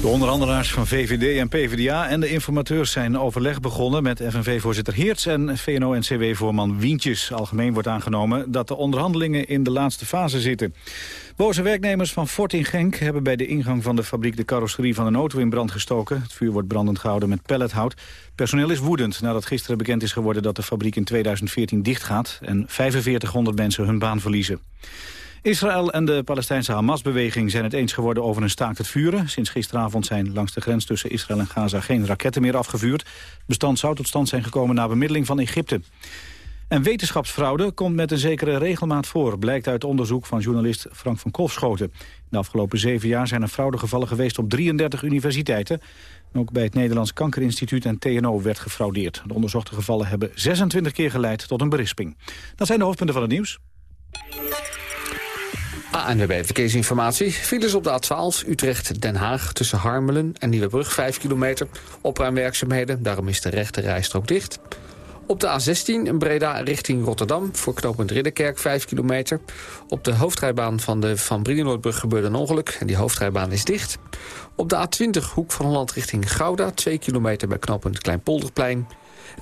De onderhandelaars van VVD en PvdA en de informateurs zijn overleg begonnen met FNV-voorzitter Heerts en VNO-NCW-voorman Wientjes. Algemeen wordt aangenomen dat de onderhandelingen in de laatste fase zitten. Boze werknemers van Fort in Genk hebben bij de ingang van de fabriek de carrosserie van een auto in brand gestoken. Het vuur wordt brandend gehouden met pellethout. Personeel is woedend nadat gisteren bekend is geworden dat de fabriek in 2014 dichtgaat en 4500 mensen hun baan verliezen. Israël en de Palestijnse Hamas-beweging zijn het eens geworden over een staakt het vuren. Sinds gisteravond zijn langs de grens tussen Israël en Gaza geen raketten meer afgevuurd. Bestand zou tot stand zijn gekomen na bemiddeling van Egypte. En wetenschapsfraude komt met een zekere regelmaat voor... blijkt uit onderzoek van journalist Frank van Kolfschoten. De afgelopen zeven jaar zijn er fraudegevallen geweest op 33 universiteiten. Ook bij het Nederlands Kankerinstituut en TNO werd gefraudeerd. De onderzochte gevallen hebben 26 keer geleid tot een berisping. Dat zijn de hoofdpunten van het nieuws. ANWB Verkeersinformatie. Files op de A12 Utrecht-Den Haag tussen Harmelen en Nieuwebrug 5 kilometer. Opruimwerkzaamheden, daarom is de rechte rijstrook dicht. Op de A16 Breda richting Rotterdam voor knooppunt Ridderkerk 5 kilometer. Op de hoofdrijbaan van de Van Brienenoordbrug gebeurde een ongeluk en die hoofdrijbaan is dicht. Op de A20 Hoek van Holland richting Gouda 2 kilometer bij knooppunt Kleinpolderplein.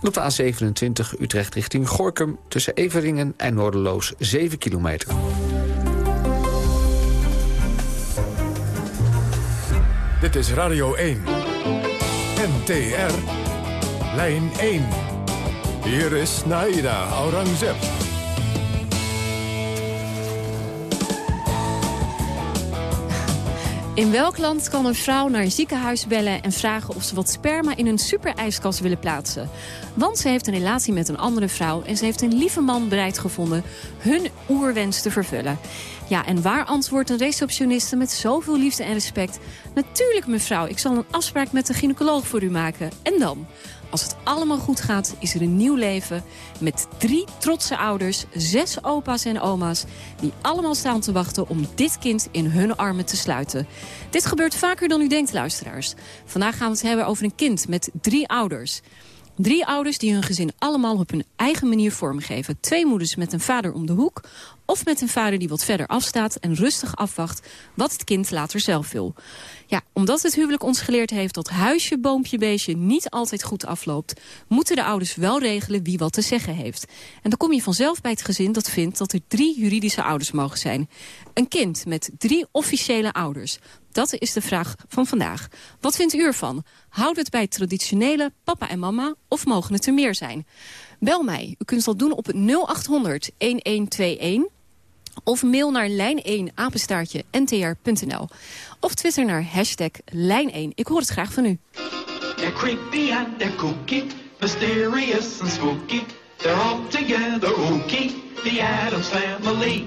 En op de A27 Utrecht richting Gorkum tussen Everingen en Noorderloos 7 kilometer. Dit is Radio 1. NTR. Lijn 1. Hier is Naida Aurangzeb. In welk land kan een vrouw naar een ziekenhuis bellen en vragen of ze wat sperma in een superijskast willen plaatsen? Want ze heeft een relatie met een andere vrouw en ze heeft een lieve man bereid gevonden hun oerwens te vervullen. Ja, en waar antwoordt een receptioniste met zoveel liefde en respect? Natuurlijk mevrouw, ik zal een afspraak met de gynaecoloog voor u maken. En dan? Als het allemaal goed gaat, is er een nieuw leven met drie trotse ouders, zes opa's en oma's... die allemaal staan te wachten om dit kind in hun armen te sluiten. Dit gebeurt vaker dan u denkt, luisteraars. Vandaag gaan we het hebben over een kind met drie ouders. Drie ouders die hun gezin allemaal op hun eigen manier vormgeven. Twee moeders met een vader om de hoek. Of met een vader die wat verder afstaat en rustig afwacht wat het kind later zelf wil. Ja, omdat het huwelijk ons geleerd heeft dat huisje, boompje, beestje niet altijd goed afloopt, moeten de ouders wel regelen wie wat te zeggen heeft. En dan kom je vanzelf bij het gezin dat vindt dat er drie juridische ouders mogen zijn. Een kind met drie officiële ouders. Dat is de vraag van vandaag. Wat vindt u ervan? Houdt het bij traditionele papa en mama of mogen het er meer zijn? Bel mij. U kunt dat doen op 0800 1121 of mail naar lijn1 apenstaartje ntr.nl. Of twitter naar hashtag lijn1. Ik hoor het graag van u. They're creepy and they're kooky, mysterious and spooky. They're all together ooky, the Adams Family.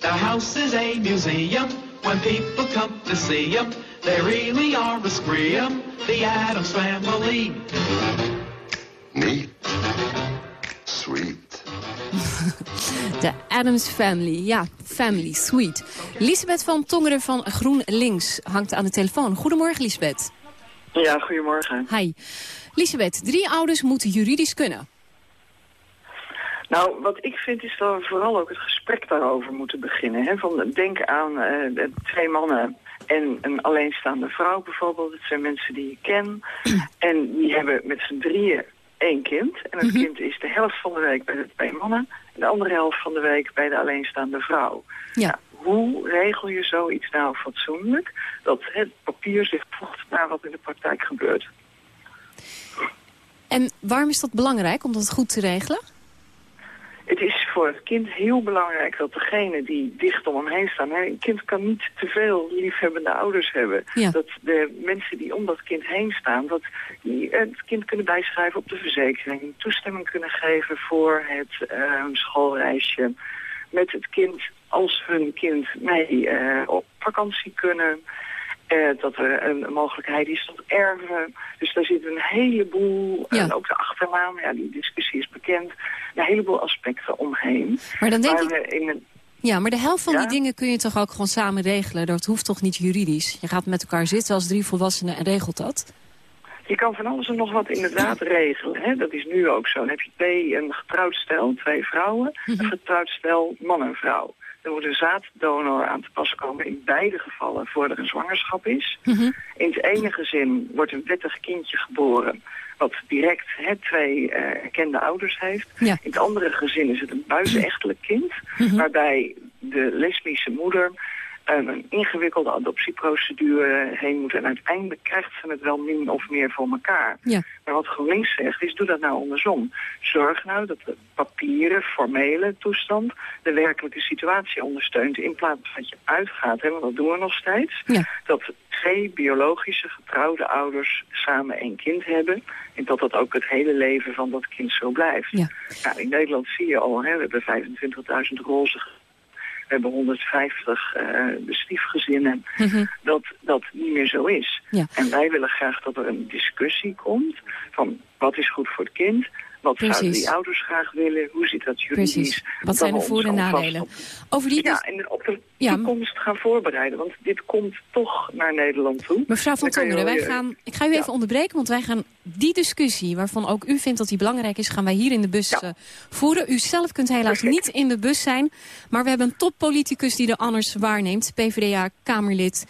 Their house is a museum, when people come to see them. They really are a scream, the Adams Family. Neat. De Adams Family, ja, Family, sweet. Lisbeth van Tongeren van GroenLinks hangt aan de telefoon. Goedemorgen, Lisbeth. Ja, goedemorgen. Hi. Lisbeth, drie ouders moeten juridisch kunnen. Nou, wat ik vind is dat we vooral ook het gesprek daarover moeten beginnen. Hè? Van, denk aan uh, twee mannen en een alleenstaande vrouw bijvoorbeeld. Het zijn mensen die je ken. En die hebben met z'n drieën één kind. En het kind is de helft van de week bij de twee mannen... en de andere helft van de week bij de alleenstaande vrouw. Ja. Nou, hoe regel je zoiets nou fatsoenlijk... dat het papier zich voegt naar wat in de praktijk gebeurt? En waarom is dat belangrijk om dat goed te regelen? Het is voor het kind heel belangrijk dat degene die dicht om hem heen staan... Hè, een kind kan niet te veel liefhebbende ouders hebben. Ja. Dat de mensen die om dat kind heen staan... dat die het kind kunnen bijschrijven op de verzekering... toestemming kunnen geven voor het uh, schoolreisje... met het kind als hun kind mee uh, op vakantie kunnen... Eh, dat er een mogelijkheid is tot erven. Dus daar zit een heleboel, Ja. en ook de achternaam, ja, die discussie is bekend, een heleboel aspecten omheen. Maar dan denk ik- we in een, Ja, maar de helft van Ja? die dingen kun je toch ook gewoon samen regelen? Dat hoeft toch niet juridisch? Je gaat met elkaar zitten als drie volwassenen en regelt dat? je kan van alles en nog wat inderdaad regelen. Hè? Dat is nu ook zo. Dan heb je twee, een getrouwd stel, twee vrouwen, een getrouwd stel, man en vrouw. Er moet een zaaddonor aan te pas komen in beide gevallen voor er een zwangerschap is. In het ene gezin wordt een wettig kindje geboren wat direct hè, twee eh, erkende ouders heeft. Ja. In het andere gezin is het een buitenechtelijk kind, waarbij de lesbische moeder een ingewikkelde adoptieprocedure heen moet. En uiteindelijk krijgt ze het wel min of meer voor elkaar. Ja. Maar wat GroenLinks zegt is, doe dat nou andersom. Zorg nou dat de papieren, formele toestand de werkelijke situatie ondersteunt. In plaats van dat je uitgaat, hè, want dat doen we nog steeds. Ja. Dat twee biologische getrouwde ouders samen één kind hebben. En dat dat ook het hele leven van dat kind zo blijft. Ja. Nou, in Nederland zie je al, hè, we hebben 25.000 roze we hebben 150 eh stiefgezinnen, dat dat niet meer zo is. Ja. En wij willen graag dat er een discussie komt van wat is goed voor het kind, wat zouden Precies. die ouders graag willen, hoe zit dat juridisch. Precies. Wat zijn de voor- en nadelen? op- Over die ja, en op de Ja. toekomst gaan voorbereiden, want dit komt toch naar Nederland toe. Mevrouw van Tongeren, wij gaan, ik ga u even onderbreken, want wij gaan die discussie... waarvan ook u vindt dat die belangrijk is, gaan wij hier in de bus eh, voeren. U zelf kunt helaas niet in de bus zijn, maar we hebben een toppoliticus die de honors waarneemt. PvdA-Kamerlid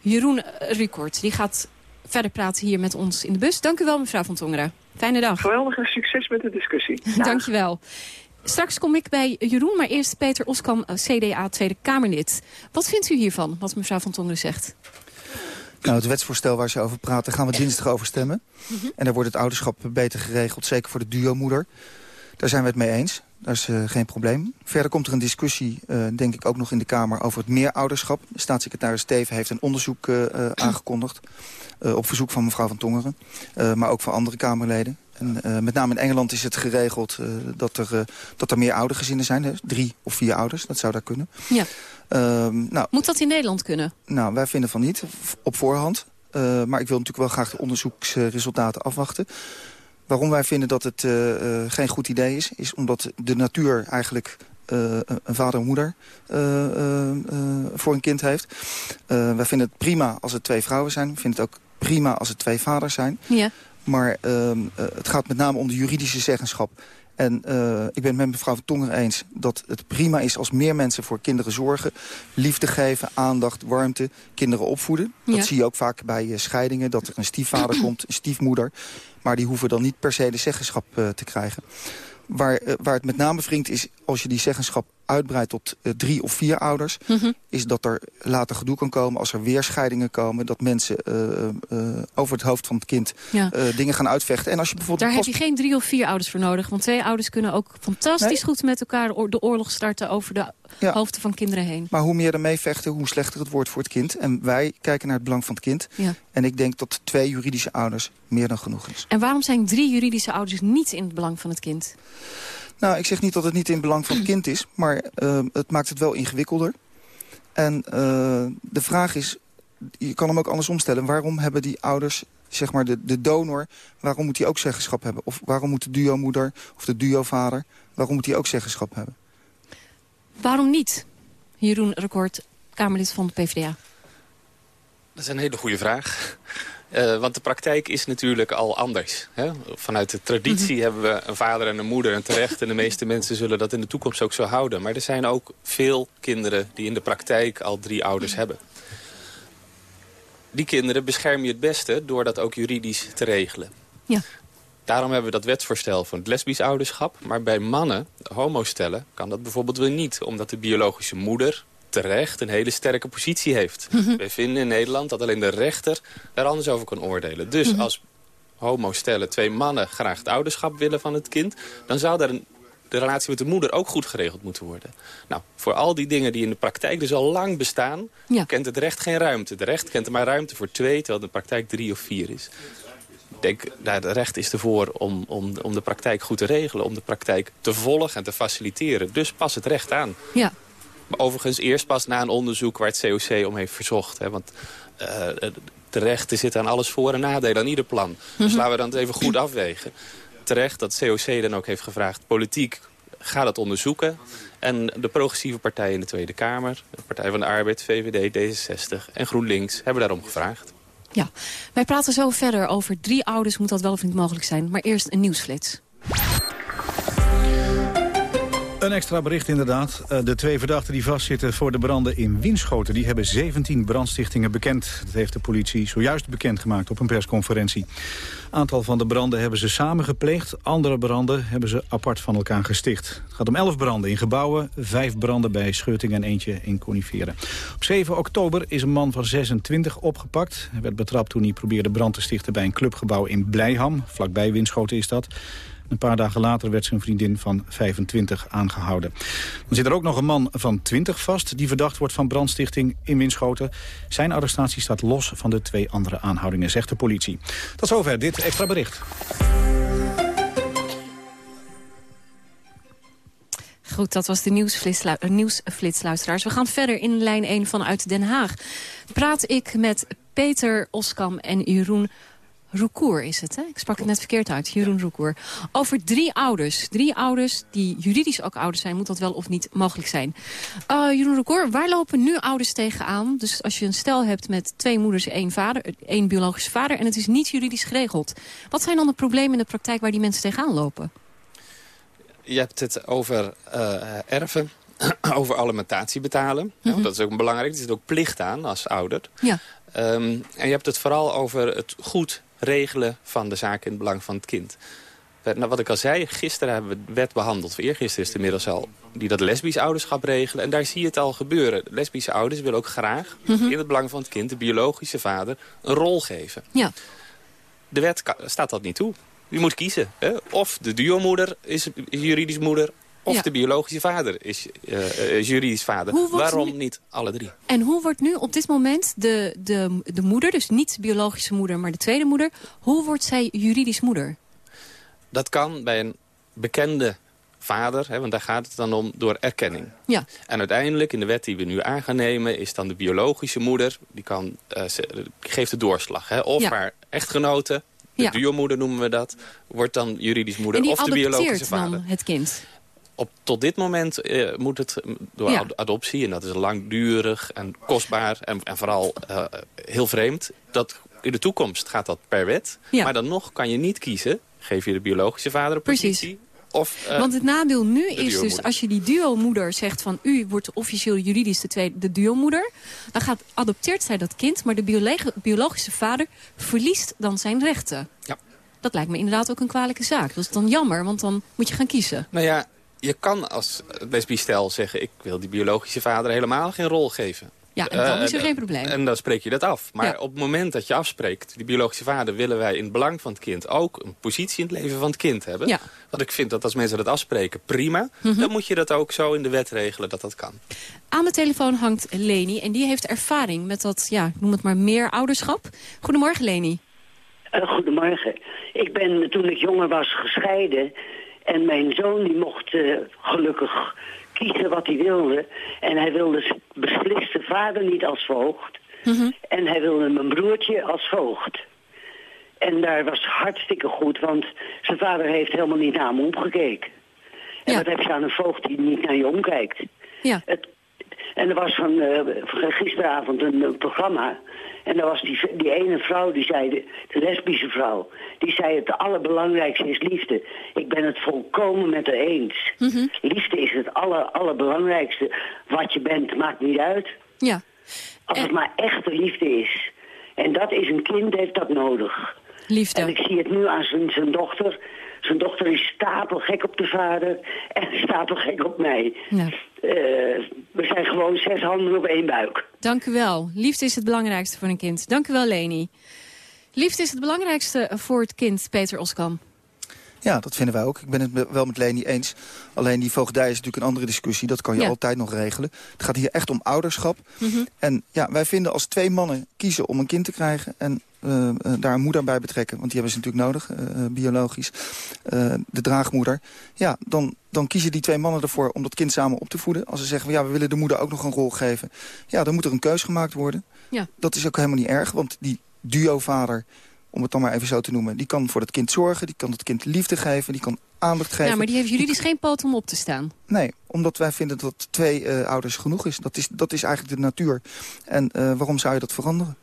Jeroen Rukort. Die gaat verder praten hier met ons in de bus. Dank u wel, mevrouw van Tongeren. Fijne dag. Geweldig en succes met de discussie. Dank je wel. Straks kom ik bij Jeroen, maar eerst Peter Oskam, eh, CDA Tweede Kamerlid. Wat vindt u hiervan, wat mevrouw van Tongeren zegt? Nou, het wetsvoorstel waar ze over praten, gaan we dinsdag over stemmen. En daar wordt het ouderschap beter geregeld, zeker voor de duomoeder. Daar zijn we het mee eens. Dat is eh, geen probleem. Verder komt er een discussie, eh, denk ik ook nog in de Kamer... over het meerouderschap. De staatssecretaris Steven heeft een onderzoek eh, aangekondigd... op verzoek van mevrouw van Tongeren, maar ook van andere Kamerleden. En, met name in Engeland is het geregeld dat, er, dat er meer oudergezinnen zijn. Hè? Drie of vier ouders, dat zou daar kunnen. Ja. Ehm, nou, Moet dat in Nederland kunnen? nou, wij vinden van niet, op voorhand. Maar ik wil natuurlijk wel graag de onderzoeksresultaten afwachten. Waarom wij vinden dat het eh, eh, geen goed idee is... is omdat de natuur eigenlijk eh, een vader en moeder voor een kind heeft. Wij vinden het prima als het twee vrouwen zijn. We vinden het ook prima als het twee vaders zijn. Ja. Maar ehm, eh, het gaat met name om de juridische zeggenschap. En ik ben het met mevrouw Tonger eens dat het prima is als meer mensen voor kinderen zorgen. Liefde geven, aandacht, warmte, kinderen opvoeden. Ja. Dat zie je ook vaak bij scheidingen, dat er een stiefvader komt, een stiefmoeder. Maar die hoeven dan niet per se de zeggenschap eh, te krijgen. Waar, eh, waar het met name wringt is als je die zeggenschap uitbreidt tot eh, drie of vier ouders... Mhm. is dat er later gedoe kan komen als er weer scheidingen komen... dat mensen eh, eh, over het hoofd van het kind Ja. dingen gaan uitvechten. En als je bijvoorbeeld Daar heb je geen drie of vier ouders voor nodig. Want twee ouders kunnen ook fantastisch Nee. goed met elkaar de oorlog starten over de Ja. hoofden van kinderen heen. Maar hoe meer er mee vechten, hoe slechter het wordt voor het kind. En wij kijken naar het belang van het kind. Ja. En ik denk dat twee juridische ouders meer dan genoeg is. En waarom zijn drie juridische ouders niet in het belang van het kind? Nou, ik zeg niet dat het niet in het belang van het kind is. Maar eh, het maakt het wel ingewikkelder. En eh, de vraag is, je kan hem ook andersom stellen. Waarom hebben die ouders, zeg maar de, de donor... waarom moet die ook zeggenschap hebben? Of waarom moet de duo-moeder of de duo-vader... waarom moet die ook zeggenschap hebben? Waarom niet? Jeroen Record, Kamerlid van de PvdA. Dat is een hele goede vraag. Eh, want de praktijk is natuurlijk al anders. Hè? Vanuit de traditie hebben we een vader en een moeder en terecht. En de meeste mensen zullen dat in de toekomst ook zo houden. Maar er zijn ook veel kinderen die in de praktijk al drie ouders hebben. Die kinderen bescherm je het beste door dat ook juridisch te regelen. Ja. Daarom hebben we dat wetsvoorstel van het lesbisch ouderschap. Maar bij mannen, homostellen, kan dat bijvoorbeeld weer niet. Omdat de biologische moeder terecht een hele sterke positie heeft. We vinden in Nederland dat alleen de rechter daar anders over kan oordelen. Dus Mhm. als homostellen, twee mannen, graag het ouderschap willen van het kind... dan zou daar een, de relatie met de moeder ook goed geregeld moeten worden. Nou, voor al die dingen die in de praktijk dus al lang bestaan... Ja. kent het recht geen ruimte. De recht kent er maar ruimte voor twee, terwijl de praktijk drie of vier is. Ik denk, nou, het recht is ervoor om, om, om de praktijk goed te regelen... om de praktijk te volgen en te faciliteren. Dus pas het recht aan. Ja. Overigens eerst pas na een onderzoek waar het COC om heeft verzocht. Hè, want uh, terecht, er zit aan alles voor- en nadelen aan ieder plan. Dus laten we dan even goed afwegen. Terecht dat COC dan ook heeft gevraagd... politiek, ga dat onderzoeken. En de progressieve partijen in de Tweede Kamer... de Partij van de Arbeid, VVD, D66 en GroenLinks... hebben daarom gevraagd. Ja, wij praten zo verder over drie ouders. Moet dat wel of niet mogelijk zijn. Maar eerst een nieuwsflits. Een extra bericht inderdaad. Eh, de twee verdachten die vastzitten voor de branden in Winschoten... die hebben 17 brandstichtingen bekend. Dat heeft de politie zojuist bekendgemaakt op een persconferentie. aantal van de branden hebben ze samen gepleegd. Andere branden hebben ze apart van elkaar gesticht. Het gaat om 11 branden in gebouwen, vijf branden bij Schutting en eentje in Coniferen. Op 7 oktober is een man van 26 opgepakt. Hij werd betrapt toen hij probeerde brand te stichten bij een clubgebouw in Blijham. Vlakbij Winschoten is dat. Een paar dagen later werd zijn vriendin van 25 aangehouden. Dan zit er ook nog een man van 20 vast... die verdacht wordt van brandstichting in Winschoten. Zijn arrestatie staat los van de twee andere aanhoudingen, zegt de politie. Tot zover dit extra bericht. Goed, dat was de nieuwsflitsluisteraars. We gaan verder in lijn 1 vanuit Den Haag. Praat ik met Peter Oskam en Jeroen Roekoer is het, hè? Ik sprak het net verkeerd uit, Jeroen Roekoer. Over drie ouders. Drie ouders die juridisch ook ouders zijn. Moet dat wel of niet mogelijk zijn? Uh, Jeroen Roekoer, waar lopen nu ouders tegenaan? Dus als je een stel hebt met twee moeders, één vader, één biologische vader... en het is niet juridisch geregeld. Wat zijn dan de problemen in de praktijk waar die mensen tegenaan lopen? Je hebt het over uh, erven, over alimentatie betalen. Mm -hmm. Dat is ook belangrijk. Er zit ook plicht aan als ouder. Ja. Um, en je hebt het vooral over het goed regelen van de zaken in het belang van het kind. Nou, wat ik al zei, gisteren hebben we de wet behandeld. Eergisteren is het inmiddels al. Die dat lesbisch ouderschap regelen. En daar zie je het al gebeuren. Lesbische ouders willen ook graag mm -hmm. in het belang van het kind... de biologische vader een rol geven. Ja. De wet staat dat niet toe. Je moet kiezen. Hè? Of de duomoeder is juridisch moeder... Of ja. de biologische vader is uh, juridisch vader. Waarom nu... niet alle drie? En hoe wordt nu op dit moment de, de, de moeder, dus niet de biologische moeder, maar de tweede moeder... hoe wordt zij juridisch moeder? Dat kan bij een bekende vader, hè, want daar gaat het dan om, door erkenning. Ja. En uiteindelijk, in de wet die we nu aan gaan nemen... is dan de biologische moeder, die, kan, uh, ze, geeft de doorslag. Hè, of ja. haar echtgenote, de ja. duomoeder noemen we dat... wordt dan juridisch moeder of de biologische vader. dan het kind? Op, tot dit moment uh, moet het door ja. adoptie, en dat is langdurig en kostbaar en, en vooral uh, heel vreemd. Dat, in de toekomst gaat dat per wet, ja. maar dan nog kan je niet kiezen. Geef je de biologische vader een positie? Precies. Of, uh, Want het nadeel nu is dus, als je die duomoeder zegt van... u wordt officieel juridisch de, tweede, de duomoeder... dan gaat, adopteert zij dat kind, maar de biologische vader verliest dan zijn rechten. Ja. Dat lijkt me inderdaad ook een kwalijke zaak. Dat is dan jammer, want dan moet je gaan kiezen. Nou ja, je kan als lesbisch stel zeggen... ik wil die biologische vader helemaal geen rol geven. Ja, en dan uh, is er geen probleem. En dan spreek je dat af. Maar ja. op het moment dat je afspreekt... die biologische vader willen wij in het belang van het kind... ook een positie in het leven van het kind hebben. Ja. Want ik vind dat als mensen dat afspreken, prima. Mhm. Mm -hmm. Dan moet je dat ook zo in de wet regelen dat dat kan. Aan de telefoon hangt Leni. En die heeft ervaring met dat, ja, noem het maar, meer ouderschap. Goedemorgen, Leni. Uh, goedemorgen. Ik ben toen ik jonger was gescheiden... En mijn zoon die mocht uh, gelukkig kiezen wat hij wilde. En hij wilde beslist de vader niet als voogd. Mm -hmm. En hij wilde mijn broertje als voogd. En daar was hartstikke goed, want zijn vader heeft helemaal niet naar hem omgekeken. En ja. wat heb je aan een voogd die niet naar je omkijkt? Ja. Het, en er was van, uh, gisteravond een, een programma... En er was die, die ene vrouw, die zei, de, de, lesbische vrouw... die zei het allerbelangrijkste is liefde. Ik ben het volkomen met haar eens. Mm -hmm. Liefde is het aller, allerbelangrijkste. Wat je bent, maakt niet uit. Ja. Als en... het maar echte liefde is. En dat is een kind, heeft dat nodig. Liefde. En ik zie het nu aan zijn, zijn dochter... Zijn dochter is stapelgek op de vader en stapelgek op mij. Ja. Uh, we zijn gewoon zes handen op één buik. Dank u wel. Liefde is het belangrijkste voor een kind. Dank u wel, Leni. Liefde is het belangrijkste voor het kind, Peter Oskam. Ja, dat vinden wij ook. Ik ben het wel met Leni eens. Alleen die voogdij is natuurlijk een andere discussie. Dat kan je ja. altijd nog regelen. Het gaat hier echt om ouderschap. Mm -hmm. En ja, wij vinden als twee mannen kiezen om een kind te krijgen... en eh, eh, daar een moeder bij betrekken... want die hebben ze natuurlijk nodig, eh, biologisch, de draagmoeder... ja, dan, dan kiezen die twee mannen ervoor om dat kind samen op te voeden. Als ze zeggen, ja, we willen de moeder ook nog een rol geven... ja, dan moet er een keus gemaakt worden. Ja. Dat is ook helemaal niet erg, want die duo-vader om het dan maar even zo te noemen... die kan voor het kind zorgen, die kan het kind liefde geven... die kan aandacht geven. Ja, maar die heeft juridisch geen poot om op te staan. Nee, omdat wij vinden dat twee ouders genoeg is. Dat, is. dat is eigenlijk de natuur. En waarom zou je dat veranderen?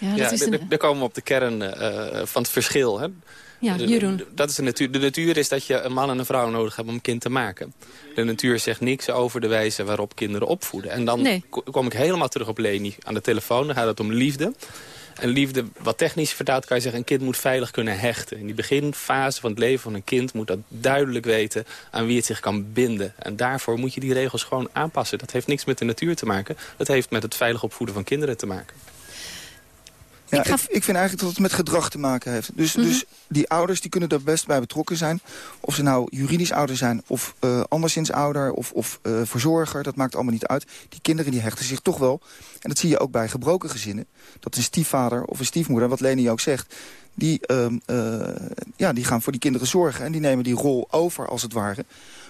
Ja, dat is een... daar komen we op de kern eh, van het verschil. Hè? Ja, Jeroen. Dat is de natuur. De natuur is dat je een man en een vrouw nodig hebt om een kind te maken. De natuur zegt niks over de wijze waarop kinderen opvoeden. En dan Nee. kom ik helemaal terug op Leni aan de telefoon. Dan gaat het om liefde. En liefde, wat technisch vertaald kan je zeggen... een kind moet veilig kunnen hechten. In die beginfase van het leven van een kind moet dat duidelijk weten... aan wie het zich kan binden. En daarvoor moet je die regels gewoon aanpassen. Dat heeft niks met de natuur te maken. Dat heeft met het veilig opvoeden van kinderen te maken. Ja, ik, ik, vind eigenlijk dat het met gedrag te maken heeft. Dus, Mhm. dus die ouders die kunnen er best bij betrokken zijn. Of ze nou juridisch ouder zijn of eh, anderszins ouder of, of eh, verzorger. Dat maakt allemaal niet uit. Die kinderen die hechten zich toch wel. En dat zie je ook bij gebroken gezinnen. Dat een stiefvader of een stiefmoeder, wat Leni ook zegt... Die, ehm, eh, ja, die gaan voor die kinderen zorgen. En die nemen die rol over, als het ware.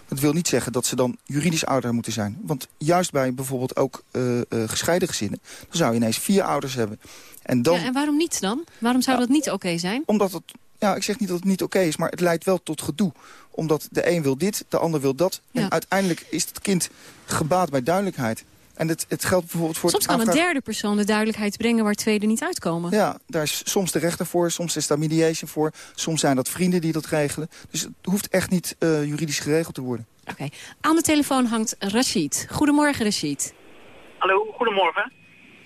Dat wil niet zeggen dat ze dan juridisch ouder moeten zijn. Want juist bij bijvoorbeeld ook eh, eh, gescheiden gezinnen... dan zou je ineens vier ouders hebben. En dan, Ja, en waarom niet dan? Waarom zou dat niet oké zijn? omdat het, ja, ik zeg niet dat het niet oké is, maar het leidt wel tot gedoe. Omdat de een wil dit, de ander wil dat. Ja. En uiteindelijk is het kind gebaat bij duidelijkheid. En het, het geldt bijvoorbeeld voor Soms het kan een derde persoon de duidelijkheid brengen waar twee er niet uitkomen. Ja, daar is soms de rechter voor, soms is daar mediation voor. Soms zijn dat vrienden die dat regelen. Dus het hoeft echt niet eh, juridisch geregeld te worden. Oké. Aan de telefoon hangt Rashid. Goedemorgen, Rashid. Hallo, goedemorgen.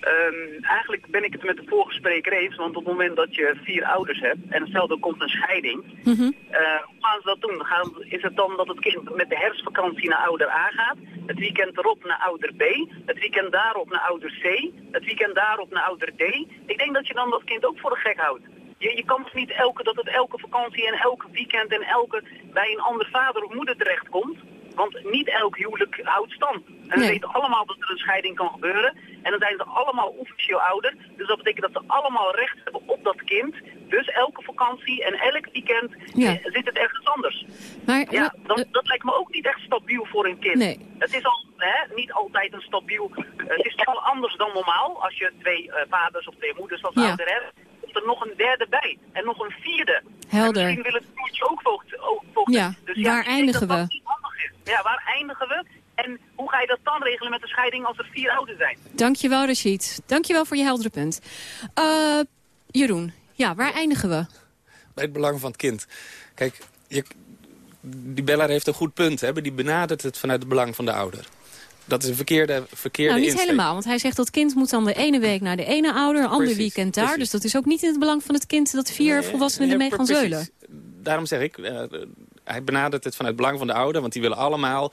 Ehm, eigenlijk ben ik het met de vorige spreker eens, want op het moment dat je vier ouders hebt en hetzelfde komt een scheiding, Mhm. eh, hoe gaan ze dat doen? Gaan, is het dan dat het kind met de herfstvakantie naar ouder A gaat, het weekend erop naar ouder B, het weekend daarop naar ouder C, het weekend daarop naar ouder D? Ik denk dat je dan dat kind ook voor de gek houdt. Je, je kan toch niet elke, dat het elke vakantie en elke weekend en elke bij een ander vader of moeder terechtkomt. Want niet elk huwelijk houdt stand. En we Nee. weten allemaal dat er een scheiding kan gebeuren. En dan zijn ze allemaal officieel ouder. Dus dat betekent dat ze allemaal recht hebben op dat kind. Dus elke vakantie en elk weekend Ja. eh, zit het ergens anders. Maar, Ja, dat, dat lijkt me ook niet echt stabiel voor een kind. Nee. Het is al hè, niet altijd een stabiel... het is toch wel anders dan normaal. Als je twee eh, vaders of twee moeders als Ja. ouder hebt, er nog een derde bij. En nog een vierde. Helder. En misschien wil het broertje ook voogd. Ook voogd. Ja, Dus waar denk eindigen we? Ja, waar eindigen we? En hoe ga je dat dan regelen met de scheiding als er vier ouders zijn? Dankjewel, Rashid. Dankjewel voor je heldere punt. Eh, Jeroen, ja, waar eindigen we? bij het belang van het kind. Kijk, je, die Beller heeft een goed punt. Hè? Die benadert het vanuit het belang van de ouder. Dat is een verkeerde, verkeerde nou, niet insteek. helemaal, want hij zegt dat kind moet dan de ene week naar de ene ouder, een ander Precies, weekend daar. precies. Dus dat is ook niet in het belang van het kind dat vier Nee, volwassenen nee, ermee gaan zeulen. Daarom zeg ik, eh, hij benadert het vanuit het belang van de ouder... want die willen allemaal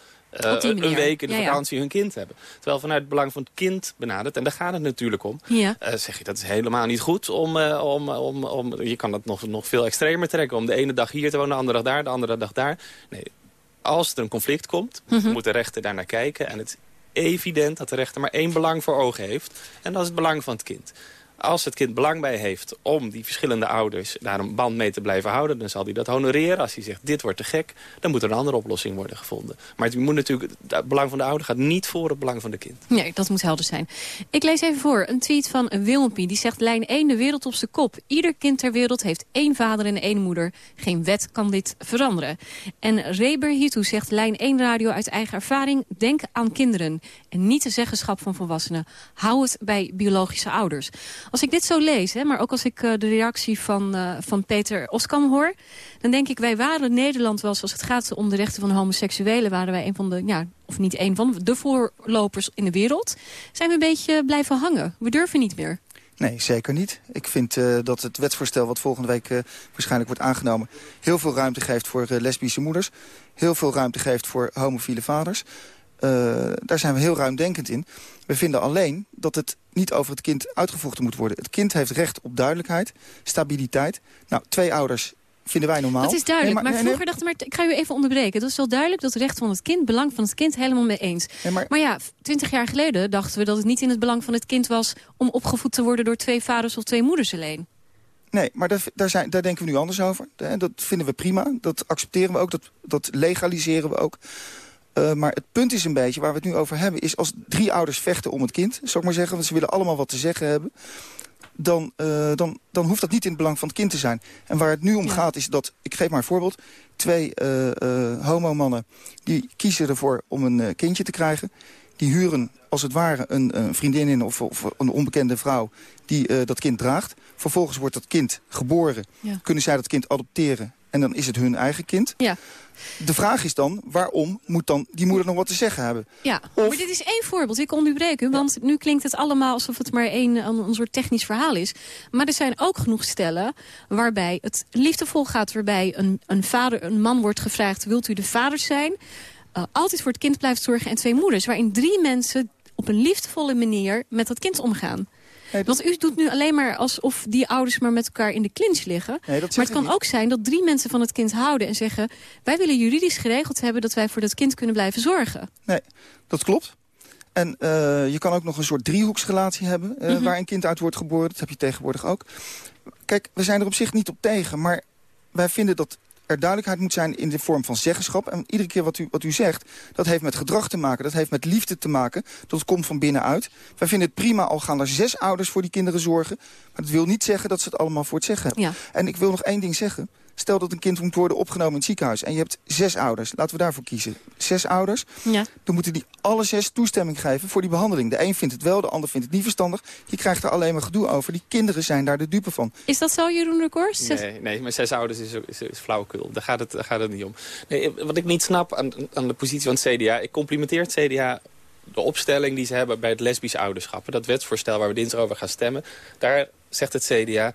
die een week in de Ja, ja. vakantie hun kind hebben. Terwijl vanuit het belang van het kind benadert... en daar gaat het natuurlijk om... Ja. eh, zeg je, dat is helemaal niet goed. Om, eh, om, om, om, je kan dat nog, nog veel extremer trekken. Om de ene dag hier te wonen, de andere dag daar, de andere dag daar. Nee, als er een conflict komt, Mhm. moet de rechter daar naar kijken. En het is evident dat de rechter maar één belang voor ogen heeft. En dat is het belang van het kind. Als het kind belang bij heeft om die verschillende ouders daar een band mee te blijven houden... dan zal hij dat honoreren. Als hij zegt, dit wordt te gek, dan moet er een andere oplossing worden gevonden. Maar het, moet natuurlijk, het belang van de ouder gaat niet voor het belang van de kind. Nee, dat moet helder zijn. Ik lees even voor een tweet van Wilmpie. Die zegt lijn 1 de wereld op zijn kop. Ieder kind ter wereld heeft één vader en één moeder. Geen wet kan dit veranderen. En Reber hiertoe zegt lijn 1 radio uit eigen ervaring. Denk aan kinderen en niet de zeggenschap van volwassenen. Hou het bij biologische ouders. Als ik dit zo lees, hè, maar ook als ik eh, de reactie van, eh, van Peter Oskam hoor... dan denk ik, wij waren Nederland wel, als het gaat om de rechten van homoseksuelen... waren wij een van de, ja, of niet een van, de voorlopers in de wereld. Zijn we een beetje blijven hangen. We durven niet meer. Nee, zeker niet. Ik vind eh, dat het wetsvoorstel wat volgende week waarschijnlijk wordt aangenomen... heel veel ruimte geeft voor lesbische moeders. Heel veel ruimte geeft voor homofiele vaders. Daar zijn we heel ruimdenkend in. We vinden alleen dat het niet over het kind uitgevochten moet worden. Het kind heeft recht op duidelijkheid, stabiliteit. Nou, twee ouders vinden wij normaal. Dat is duidelijk. Nee, maar vroeger nee. dachten we, ik ga u even onderbreken. Dat is wel duidelijk dat het recht van het kind, belang van het kind, helemaal mee eens. maar... ja, twintig jaar geleden dachten we dat het niet in het belang van het kind was om opgevoed te worden door twee vaders of twee moeders alleen. Nee, maar daar, daar, zijn, daar denken we nu anders over. Dat vinden we prima. Dat accepteren we ook. Dat, dat legaliseren we ook. Uh, maar het punt is een beetje, waar we het nu over hebben... is als drie ouders vechten om het kind, zou ik maar zeggen... want ze willen allemaal wat te zeggen hebben... Dan, uh, dan, dan hoeft dat niet in het belang van het kind te zijn. En waar het nu om ja. gaat is dat, ik geef maar een voorbeeld... twee uh, homomannen die kiezen ervoor om een kindje te krijgen... die huren als het ware een, een vriendin in of, of, een onbekende vrouw... die dat kind draagt. Vervolgens wordt dat kind geboren. Ja. Kunnen zij dat kind adopteren en dan is het hun eigen kind. Ja. De vraag is dan, waarom moet dan die moeder nog wat te zeggen hebben? Ja, of... maar dit is één voorbeeld. Ik onderbreek u, want nu klinkt het allemaal alsof het maar één, een, een soort technisch verhaal is. Maar er zijn ook genoeg stellen waarbij het liefdevol gaat... waarbij een, een, vader, een man wordt gevraagd, wilt u de vader zijn? Uh, altijd voor het kind blijft zorgen en twee moeders. Waarin drie mensen op een liefdevolle manier met dat kind omgaan. Nee, dat... Want u doet nu alleen maar alsof die ouders maar met elkaar in de clinch liggen. Nee, maar het kan niet. ook zijn dat drie mensen van het kind houden en zeggen... wij willen juridisch geregeld hebben dat wij voor dat kind kunnen blijven zorgen. Nee, dat klopt. En uh, je kan ook nog een soort driehoeksrelatie hebben... Uh, mm -hmm. waar een kind uit wordt geboren. Dat heb je tegenwoordig ook. Kijk, we zijn er op zich niet op tegen. Maar wij vinden dat er duidelijkheid moet zijn in de vorm van zeggenschap. En iedere keer wat u, wat u zegt, dat heeft met gedrag te maken. Dat heeft met liefde te maken. Dat komt van binnenuit. Wij vinden het prima, al gaan er zes ouders voor die kinderen zorgen. Maar dat wil niet zeggen dat ze het allemaal voor het zeggen hebben. Ja. En ik wil nog één ding zeggen. Stel dat een kind moet worden opgenomen in het ziekenhuis... en je hebt zes ouders, laten we daarvoor kiezen. Zes ouders, ja. dan moeten die alle zes toestemming geven voor die behandeling. De een vindt het wel, de ander vindt het niet verstandig. Je krijgt er alleen maar gedoe over. Die kinderen zijn daar de dupe van. Is dat zo, Jeroen Rekorst? Nee, nee, maar zes ouders is, is, is flauwekul. Daar gaat, het, daar gaat het niet om. Nee, wat ik niet snap aan, aan de positie van het CDA... ik complimenteer het CDA de opstelling die ze hebben bij het lesbisch ouderschap. Dat wetsvoorstel waar we dinsdag over gaan stemmen. Daar zegt het CDA...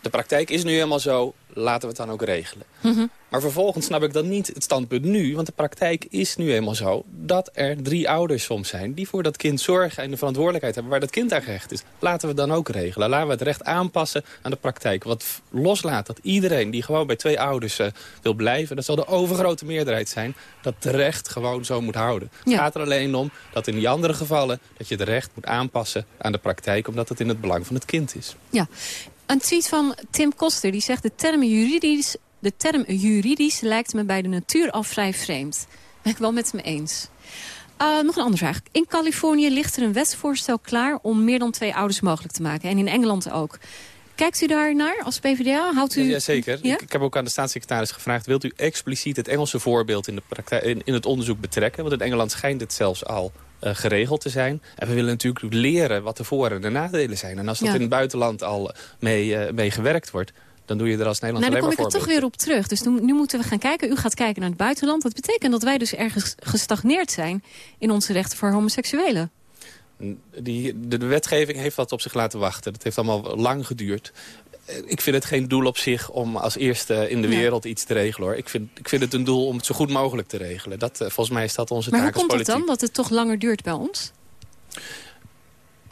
de praktijk is nu helemaal zo, laten we het dan ook regelen. Mm -hmm. Maar vervolgens snap ik dan niet het standpunt nu... want de praktijk is nu eenmaal zo dat er drie ouders soms zijn... die voor dat kind zorgen en de verantwoordelijkheid hebben... waar dat kind aan gehecht is. Laten we het dan ook regelen. Laten we het recht aanpassen aan de praktijk. Wat loslaat dat iedereen die gewoon bij twee ouders uh, wil blijven... dat zal de overgrote meerderheid zijn... dat de recht gewoon zo moet houden. Ja. Het gaat er alleen om dat in die andere gevallen... dat je de recht moet aanpassen aan de praktijk... omdat het in het belang van het kind is. Ja, een tweet van Tim Koster die zegt... de term juridisch, de term juridisch lijkt me bij de natuur al vrij vreemd. Ben ik wel met me eens. Uh, nog een andere vraag. In Californië ligt er een wetsvoorstel klaar... om meer dan twee ouders mogelijk te maken. En in Engeland ook. Kijkt u daar naar als PvdA? Houdt u... Ja, zeker. Ja? Ik, ik, heb ook aan de staatssecretaris gevraagd... wilt u expliciet het Engelse voorbeeld in, de praktijk, in, in het onderzoek betrekken? Want in Engeland schijnt het zelfs al uh, geregeld te zijn. En we willen natuurlijk leren wat de voor- en de nadelen zijn. En als dat ja. in het buitenland al mee, uh, mee gewerkt wordt dan doe je er als Nederland nou. Dan kom ik er toch weer op terug. Dus nu, nu, moeten we gaan kijken. U gaat kijken naar het buitenland. Dat betekent dat wij dus ergens gestagneerd zijn... in onze rechten voor homoseksuelen. Die, de, de wetgeving heeft dat op zich laten wachten. Dat heeft allemaal lang geduurd ik vind het geen doel op zich om als eerste in de wereld iets te regelen. hoor. Ik vind, ik vind het een doel om het zo goed mogelijk te regelen. Dat, uh, volgens mij is dat onze maar taak als politiek. Maar hoe komt het dan dat het toch langer duurt bij ons?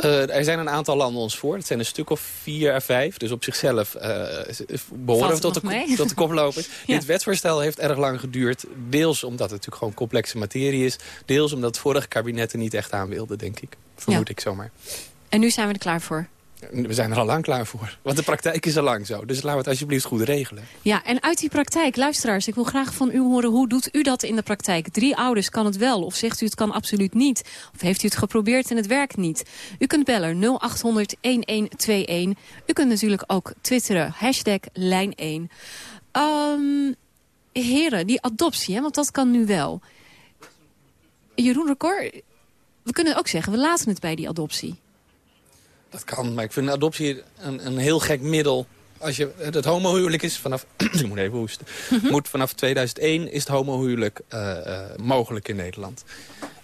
Uh, er zijn een aantal landen ons voor. Het zijn een stuk of vier à vijf. Dus op zichzelf uh, behoren we tot de, tot de koplopers. ja. Dit wetsvoorstel heeft erg lang geduurd. Deels omdat het natuurlijk gewoon complexe materie is. Deels omdat het vorige kabinet er niet echt aan wilde, denk ik. Vermoed ja. ik zomaar. En nu zijn we er klaar voor? We zijn er al lang klaar voor. Want de praktijk is al lang zo. Dus laten we het alsjeblieft goed regelen. Ja, en uit die praktijk, luisteraars, ik wil graag van u horen... hoe doet u dat in de praktijk? Drie ouders, kan het wel? Of zegt u het kan absoluut niet? Of heeft u het geprobeerd en het werkt niet? U kunt bellen 0800-1121. U kunt natuurlijk ook twitteren, hashtag lijn1. Um, heren, die adoptie, hè, want dat kan nu wel. Jeroen Record, we kunnen ook zeggen, we laten het bij die adoptie. Dat kan, maar ik vind adoptie een, een heel gek middel. Als je, het homohuwelijk is vanaf... ik moet even hoesten. Mm -hmm. moet vanaf 2001 is het homohuwelijk uh, uh, mogelijk in Nederland.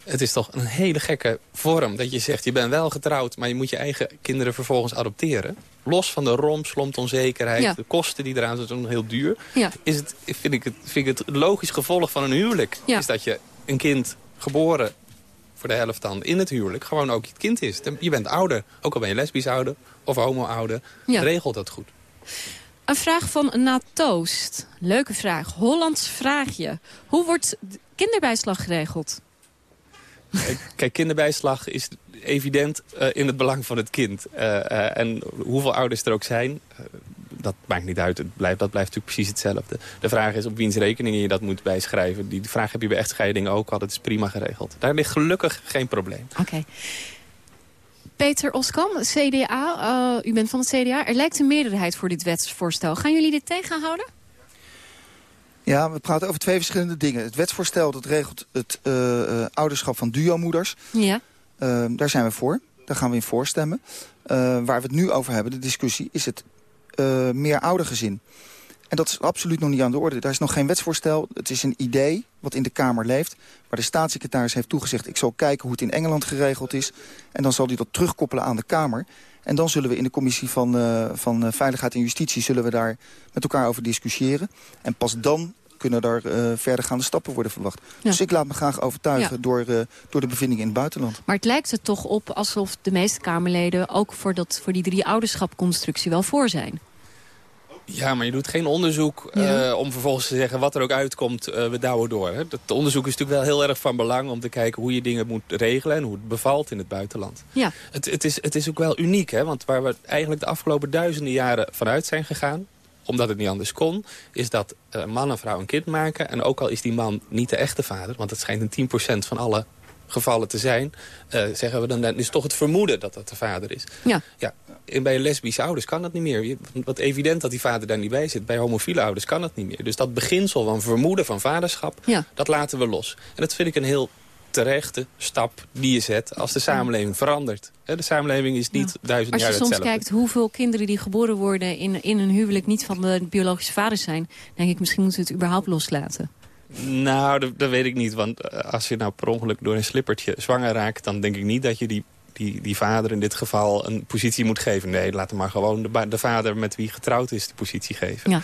Het is toch een hele gekke vorm dat je zegt... je bent wel getrouwd, maar je moet je eigen kinderen vervolgens adopteren. Los van de romp, slompt onzekerheid, ja. de kosten die eraan zitten, heel duur. Ja. Is het, vind, ik het, vind ik het logisch gevolg van een huwelijk. Ja. Is dat je een kind geboren voor de helft dan in het huwelijk gewoon ook het kind is. Je bent ouder, ook al ben je lesbisch ouder of homo-ouder. Ja. Regelt dat goed. Een vraag van Natoost. Leuke vraag. Hollands vraagje. Hoe wordt kinderbijslag geregeld? Kijk, kinderbijslag is evident uh, in het belang van het kind. Uh, uh, en hoeveel ouders er ook zijn... dat maakt niet uit. Het blijft, dat blijft natuurlijk precies hetzelfde. De vraag is op wiens rekeningen je dat moet bijschrijven. Die vraag heb je bij echtscheidingen ook al. Dat is prima geregeld. Daar ligt gelukkig geen probleem. Oké. Peter Oskam, CDA. Uh, u bent van het CDA. Er lijkt een meerderheid voor dit wetsvoorstel. Gaan jullie dit tegenhouden? Ja, we praten over twee verschillende dingen. Het wetsvoorstel dat regelt het uh, uh, ouderschap van duomoeders. Ja. Uh, daar zijn we voor. Daar gaan we in voorstemmen. waar we het nu over hebben, de discussie, is het meer oudergezin. En dat is absoluut nog niet aan de orde. Daar is nog geen wetsvoorstel. Het is een idee wat in de Kamer leeft. Waar de staatssecretaris heeft toegezegd... ik zal kijken hoe het in Engeland geregeld is. En dan zal hij dat terugkoppelen aan de Kamer. En dan zullen we in de commissie van, uh, van Veiligheid en Justitie... zullen we daar met elkaar over discussiëren. En pas dan kunnen daar uh, verdergaande stappen worden verwacht. Ja. Dus ik laat me graag overtuigen ja. door, uh, door de bevindingen in het buitenland. Maar het lijkt er toch op alsof de meeste Kamerleden... ook voor, dat, voor die drie ouderschapconstructie wel voor zijn. Ja, maar je doet geen onderzoek ja. uh, om vervolgens te zeggen wat er ook uitkomt, uh, we douwen door. Hè. Dat onderzoek is natuurlijk wel heel erg van belang om te kijken hoe je dingen moet regelen en hoe het bevalt in het buitenland. Ja. Het, het, is, het is ook wel uniek, hè, want waar we eigenlijk de afgelopen duizenden jaren vanuit zijn gegaan, omdat het niet anders kon, is dat uh, man en vrouw een kind maken. En ook al is die man niet de echte vader, want het schijnt een 10% van alle gevallen te zijn... Uh, zeggen we dan, is toch het vermoeden dat dat de vader is. Ja. ja. En bij lesbische ouders kan dat niet meer. Wat evident dat die vader daar niet bij zit. Bij homofiele ouders kan dat niet meer. Dus dat beginsel van vermoeden van vaderschap, ja. dat laten we los. En dat vind ik een heel terechte stap die je zet als de samenleving verandert. De samenleving is niet ja. duizend jaar hetzelfde. Als je soms kijkt hoeveel kinderen die geboren worden in, in een huwelijk niet van de biologische vaders zijn, denk ik misschien moeten we het überhaupt loslaten. Nou, dat, dat, weet ik niet. Want als je nou per ongeluk door een slippertje zwanger raakt... dan denk ik niet dat je die, die, die vader in dit geval een positie moet geven. Nee, laat hem maar gewoon de, de vader met wie getrouwd is de positie geven. Ja.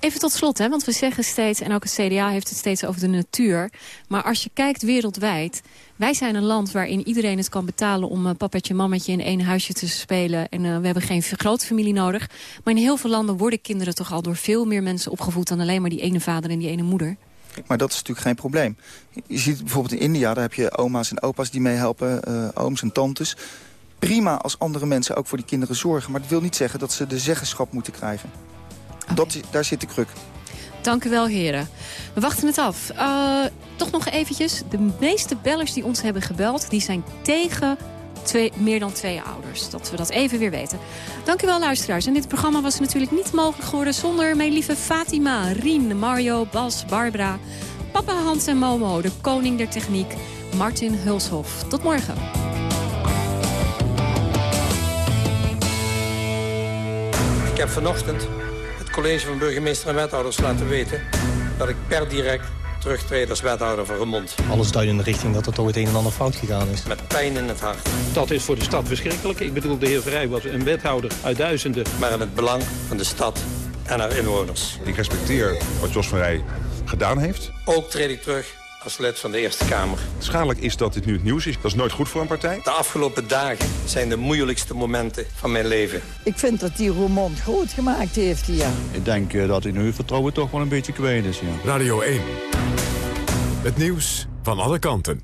Even tot slot, hè, want we zeggen steeds... en ook het CDA heeft het steeds over de natuur. Maar als je kijkt wereldwijd... Wij zijn een land waarin iedereen het kan betalen om uh, papetje mammetje in één huisje te spelen. En uh, we hebben geen grote familie nodig. Maar in heel veel landen worden kinderen toch al door veel meer mensen opgevoed... dan alleen maar die ene vader en die ene moeder. Maar dat is natuurlijk geen probleem. Je ziet bijvoorbeeld in India, daar heb je oma's en opa's die meehelpen, uh, ooms en tantes. Prima als andere mensen ook voor die kinderen zorgen. Maar dat wil niet zeggen dat ze de zeggenschap moeten krijgen. Okay. Dat, daar zit de kruk. Dank u wel, heren. We wachten het af. Uh, toch nog eventjes. De meeste bellers die ons hebben gebeld, die zijn tegen twee, meer dan twee ouders. Dat we dat even weer weten. Dank wel, luisteraars. En dit programma was natuurlijk niet mogelijk geworden zonder mijn lieve Fatima, Rien, Mario, Bas, Barbara, papa Hans en Momo, de koning der techniek, Martin Hulshof. Tot morgen. Ik heb vanochtend het college van burgemeester en wethouders laten weten... dat ik per direct terugtreden als wethouder van Remond. Alles duidt in de richting dat er toch het een en ander fout gegaan is. Met pijn in het hart. Dat is voor de stad verschrikkelijk. Ik bedoel, de heer Vrij was een wethouder uit duizenden. Maar in het belang van de stad en haar inwoners. Ik respecteer wat Jos van Rij gedaan heeft. Ook treed ik terug als lid van de Eerste Kamer. Schadelijk is dat dit nu het nieuws is. Dat is nooit goed voor een partij. De afgelopen dagen zijn de moeilijkste momenten van mijn leven. Ik vind dat die Roermond goed gemaakt heeft hier. Ik denk uh, dat hij nu vertrouwen toch wel een beetje kwijt is. Ja. Radio 1. Het nieuws van alle kanten.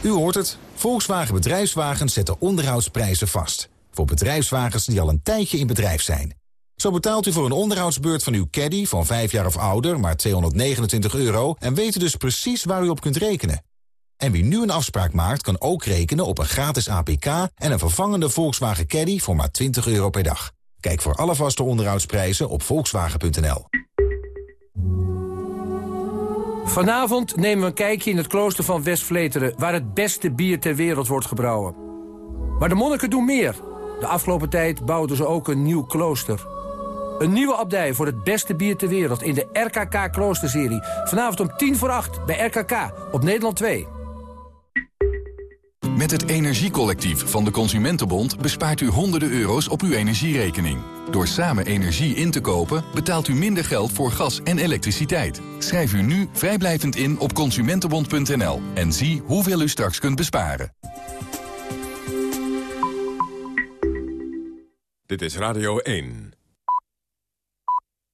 U hoort het. Volkswagen Bedrijfswagens zetten onderhoudsprijzen vast. Voor bedrijfswagens die al een tijdje in bedrijf zijn. Zo betaalt u voor een onderhoudsbeurt van uw caddy van 5 jaar of ouder maar 229 euro... en weet dus precies waar u op kunt rekenen. En wie nu een afspraak maakt, kan ook rekenen op een gratis APK... en een vervangende Volkswagen Caddy voor maar 20 euro per dag. Kijk voor alle vaste onderhoudsprijzen op volkswagen.nl. Vanavond nemen we een kijkje in het klooster van West-Vleteren... waar het beste bier ter wereld wordt gebrouwen. Maar de monniken doen meer. De afgelopen tijd bouwden ze ook een nieuw klooster. Een nieuwe abdij voor het beste bier ter wereld... in de RKK Kloosterserie. Vanavond om tien voor acht bij RKK op Nederland 2. Met het Energiecollectief van de Consumentenbond bespaart u honderden euro's op uw energierekening. Door samen energie in te kopen betaalt u minder geld voor gas en elektriciteit. Schrijf u nu vrijblijvend in op consumentenbond.nl en zie hoeveel u straks kunt besparen. Dit is Radio 1.